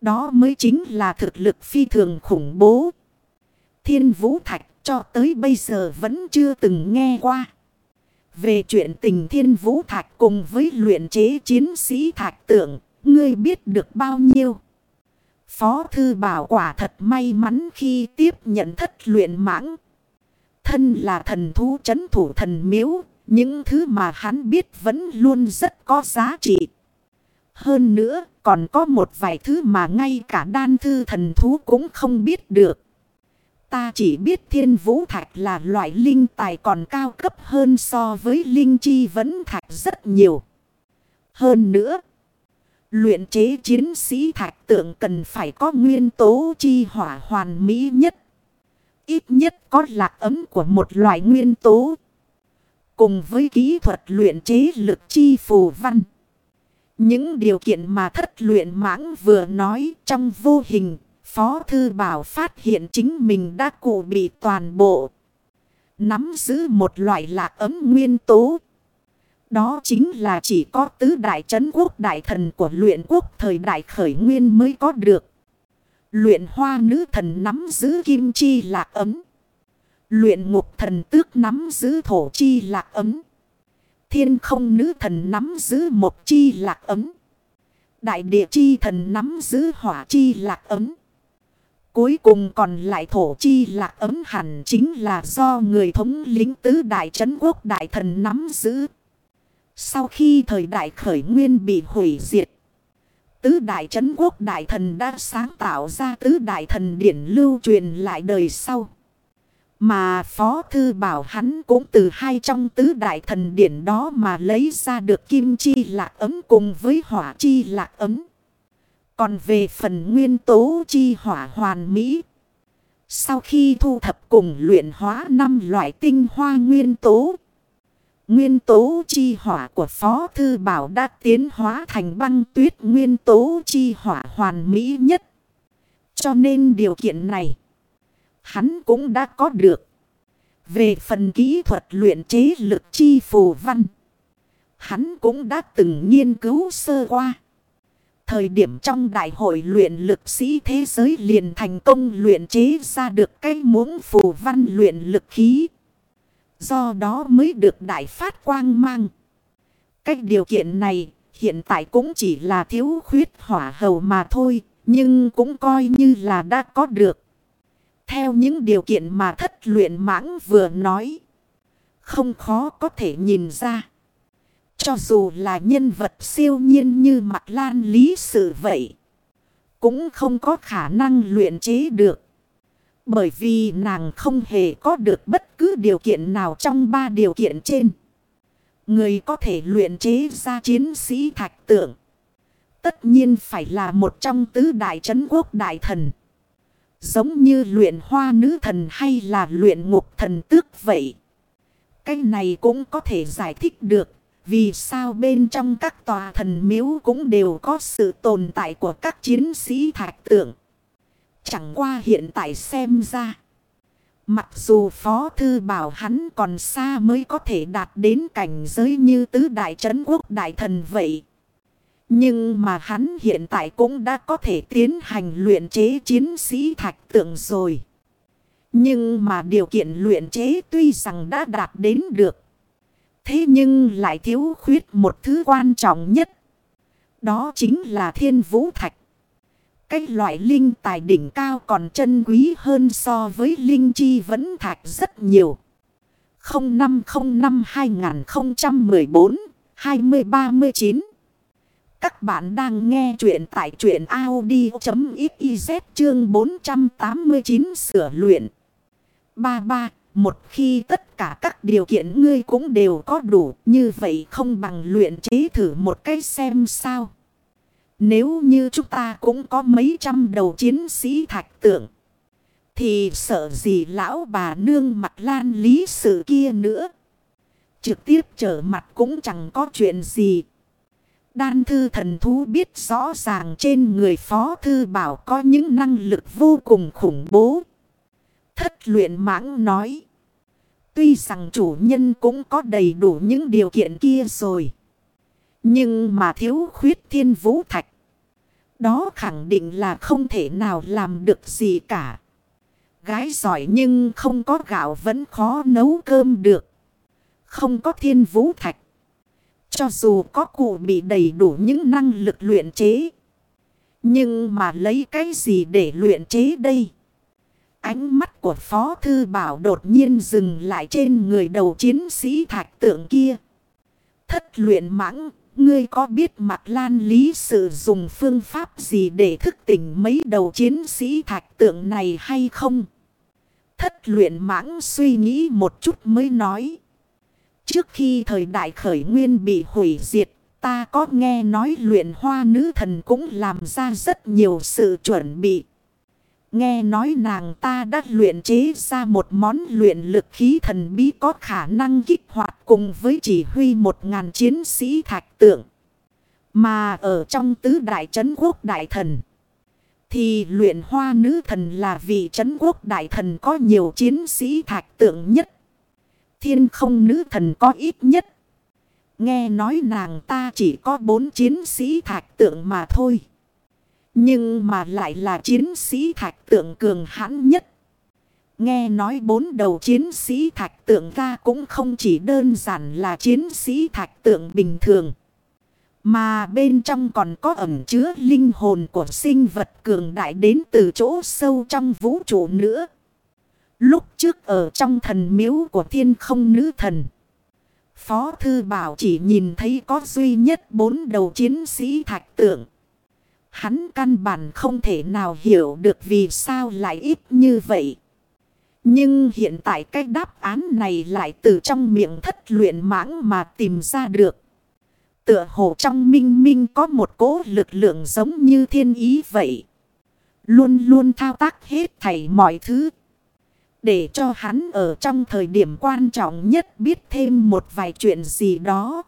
Đó mới chính là thực lực phi thường khủng bố. Thiên vũ thạch cho tới bây giờ vẫn chưa từng nghe qua. Về chuyện tình thiên vũ thạch cùng với luyện chế chiến sĩ thạch tượng, ngươi biết được bao nhiêu? Phó thư bảo quả thật may mắn khi tiếp nhận thất luyện mãng. Thân là thần thú chấn thủ thần miếu, những thứ mà hắn biết vẫn luôn rất có giá trị. Hơn nữa, còn có một vài thứ mà ngay cả đan thư thần thú cũng không biết được. Ta chỉ biết thiên vũ thạch là loại linh tài còn cao cấp hơn so với linh chi vấn thạch rất nhiều. Hơn nữa, luyện chế chiến sĩ thạch tượng cần phải có nguyên tố chi hỏa hoàn mỹ nhất. Ít nhất có lạc ấm của một loại nguyên tố. Cùng với kỹ thuật luyện chế lực chi phù văn. Những điều kiện mà thất luyện mãng vừa nói trong vô hình, Phó Thư Bảo phát hiện chính mình đã cụ bị toàn bộ. Nắm giữ một loại lạc ấm nguyên tố. Đó chính là chỉ có tứ đại trấn quốc đại thần của luyện quốc thời đại khởi nguyên mới có được. Luyện hoa nữ thần nắm giữ kim chi lạc ấm. Luyện ngục thần tước nắm giữ thổ chi lạc ấm. Thiên không nữ thần nắm giữ một chi lạc ấm. Đại địa chi thần nắm giữ hỏa chi lạc ấm. Cuối cùng còn lại thổ chi lạc ấm hẳn chính là do người thống lính tứ đại trấn quốc đại thần nắm giữ. Sau khi thời đại khởi nguyên bị hủy diệt. Tứ đại trấn quốc đại thần đã sáng tạo ra tứ đại thần điển lưu truyền lại đời sau. Mà Phó Thư bảo hắn cũng từ hai trong tứ đại thần điển đó mà lấy ra được kim chi lạc ấm cùng với hỏa chi lạc ấm. Còn về phần nguyên tố chi hỏa hoàn mỹ. Sau khi thu thập cùng luyện hóa năm loại tinh hoa nguyên tố. Nguyên tố chi hỏa của Phó Thư Bảo đã tiến hóa thành băng tuyết nguyên tố chi hỏa hoàn mỹ nhất. Cho nên điều kiện này, hắn cũng đã có được. Về phần kỹ thuật luyện chế lực chi phù văn, hắn cũng đã từng nghiên cứu sơ qua. Thời điểm trong đại hội luyện lực sĩ thế giới liền thành công luyện chế ra được cái muỗng phù văn luyện lực khí. Do đó mới được đại phát quang mang. Cách điều kiện này hiện tại cũng chỉ là thiếu khuyết hỏa hầu mà thôi. Nhưng cũng coi như là đã có được. Theo những điều kiện mà thất luyện mãng vừa nói. Không khó có thể nhìn ra. Cho dù là nhân vật siêu nhiên như mặt lan lý sự vậy. Cũng không có khả năng luyện chế được. Bởi vì nàng không hề có được bất cứ điều kiện nào trong ba điều kiện trên. Người có thể luyện chế ra chiến sĩ thạch tượng. Tất nhiên phải là một trong tứ đại trấn quốc đại thần. Giống như luyện hoa nữ thần hay là luyện ngục thần tước vậy. Cái này cũng có thể giải thích được. Vì sao bên trong các tòa thần miếu cũng đều có sự tồn tại của các chiến sĩ thạch tượng. Chẳng qua hiện tại xem ra. Mặc dù Phó Thư bảo hắn còn xa mới có thể đạt đến cảnh giới như tứ đại trấn quốc đại thần vậy. Nhưng mà hắn hiện tại cũng đã có thể tiến hành luyện chế chiến sĩ thạch tượng rồi. Nhưng mà điều kiện luyện chế tuy rằng đã đạt đến được. Thế nhưng lại thiếu khuyết một thứ quan trọng nhất. Đó chính là thiên vũ thạch. Cái loại linh tài đỉnh cao còn chân quý hơn so với linh chi vẫn thạch rất nhiều. 0505 2014 2039 các bạn đang nghe chuyện tại truyện Audi.xyz chương 489 sửa luyện. 33. Một khi tất cả các điều kiện ngươi cũng đều có đủ, như vậy không bằng luyện chế thử một cái xem sao. Nếu như chúng ta cũng có mấy trăm đầu chiến sĩ thạch tượng. Thì sợ gì lão bà nương mặt lan lý sự kia nữa. Trực tiếp trở mặt cũng chẳng có chuyện gì. Đan thư thần thú biết rõ ràng trên người phó thư bảo có những năng lực vô cùng khủng bố. Thất luyện mãng nói. Tuy rằng chủ nhân cũng có đầy đủ những điều kiện kia rồi. Nhưng mà thiếu khuyết thiên vũ thạch. Đó khẳng định là không thể nào làm được gì cả. Gái giỏi nhưng không có gạo vẫn khó nấu cơm được. Không có thiên vũ thạch. Cho dù có cụ bị đầy đủ những năng lực luyện chế. Nhưng mà lấy cái gì để luyện chế đây? Ánh mắt của Phó Thư Bảo đột nhiên dừng lại trên người đầu chiến sĩ thạch tượng kia. Thất luyện mãng, Ngươi có biết mặt lan lý sử dùng phương pháp gì để thức tỉnh mấy đầu chiến sĩ thạch tượng này hay không? Thất luyện mãng suy nghĩ một chút mới nói. Trước khi thời đại khởi nguyên bị hủy diệt, ta có nghe nói luyện hoa nữ thần cũng làm ra rất nhiều sự chuẩn bị. Nghe nói nàng ta đã luyện chế ra một món luyện lực khí thần bí có khả năng kích hoạt cùng với chỉ huy một ngàn chiến sĩ thạch tượng. Mà ở trong tứ đại trấn quốc đại thần. Thì luyện hoa nữ thần là vị trấn quốc đại thần có nhiều chiến sĩ thạch tượng nhất. Thiên không nữ thần có ít nhất. Nghe nói nàng ta chỉ có bốn chiến sĩ thạch tượng mà thôi. Nhưng mà lại là chiến sĩ thạch tượng cường hãn nhất. Nghe nói bốn đầu chiến sĩ thạch tượng ra cũng không chỉ đơn giản là chiến sĩ thạch tượng bình thường. Mà bên trong còn có ẩm chứa linh hồn của sinh vật cường đại đến từ chỗ sâu trong vũ trụ nữa. Lúc trước ở trong thần miếu của thiên không nữ thần. Phó Thư Bảo chỉ nhìn thấy có duy nhất bốn đầu chiến sĩ thạch tượng. Hắn căn bản không thể nào hiểu được vì sao lại ít như vậy. Nhưng hiện tại cái đáp án này lại từ trong miệng thất luyện mãng mà tìm ra được. Tựa hồ trong minh minh có một cố lực lượng giống như thiên ý vậy. Luôn luôn thao tác hết thảy mọi thứ. Để cho hắn ở trong thời điểm quan trọng nhất biết thêm một vài chuyện gì đó.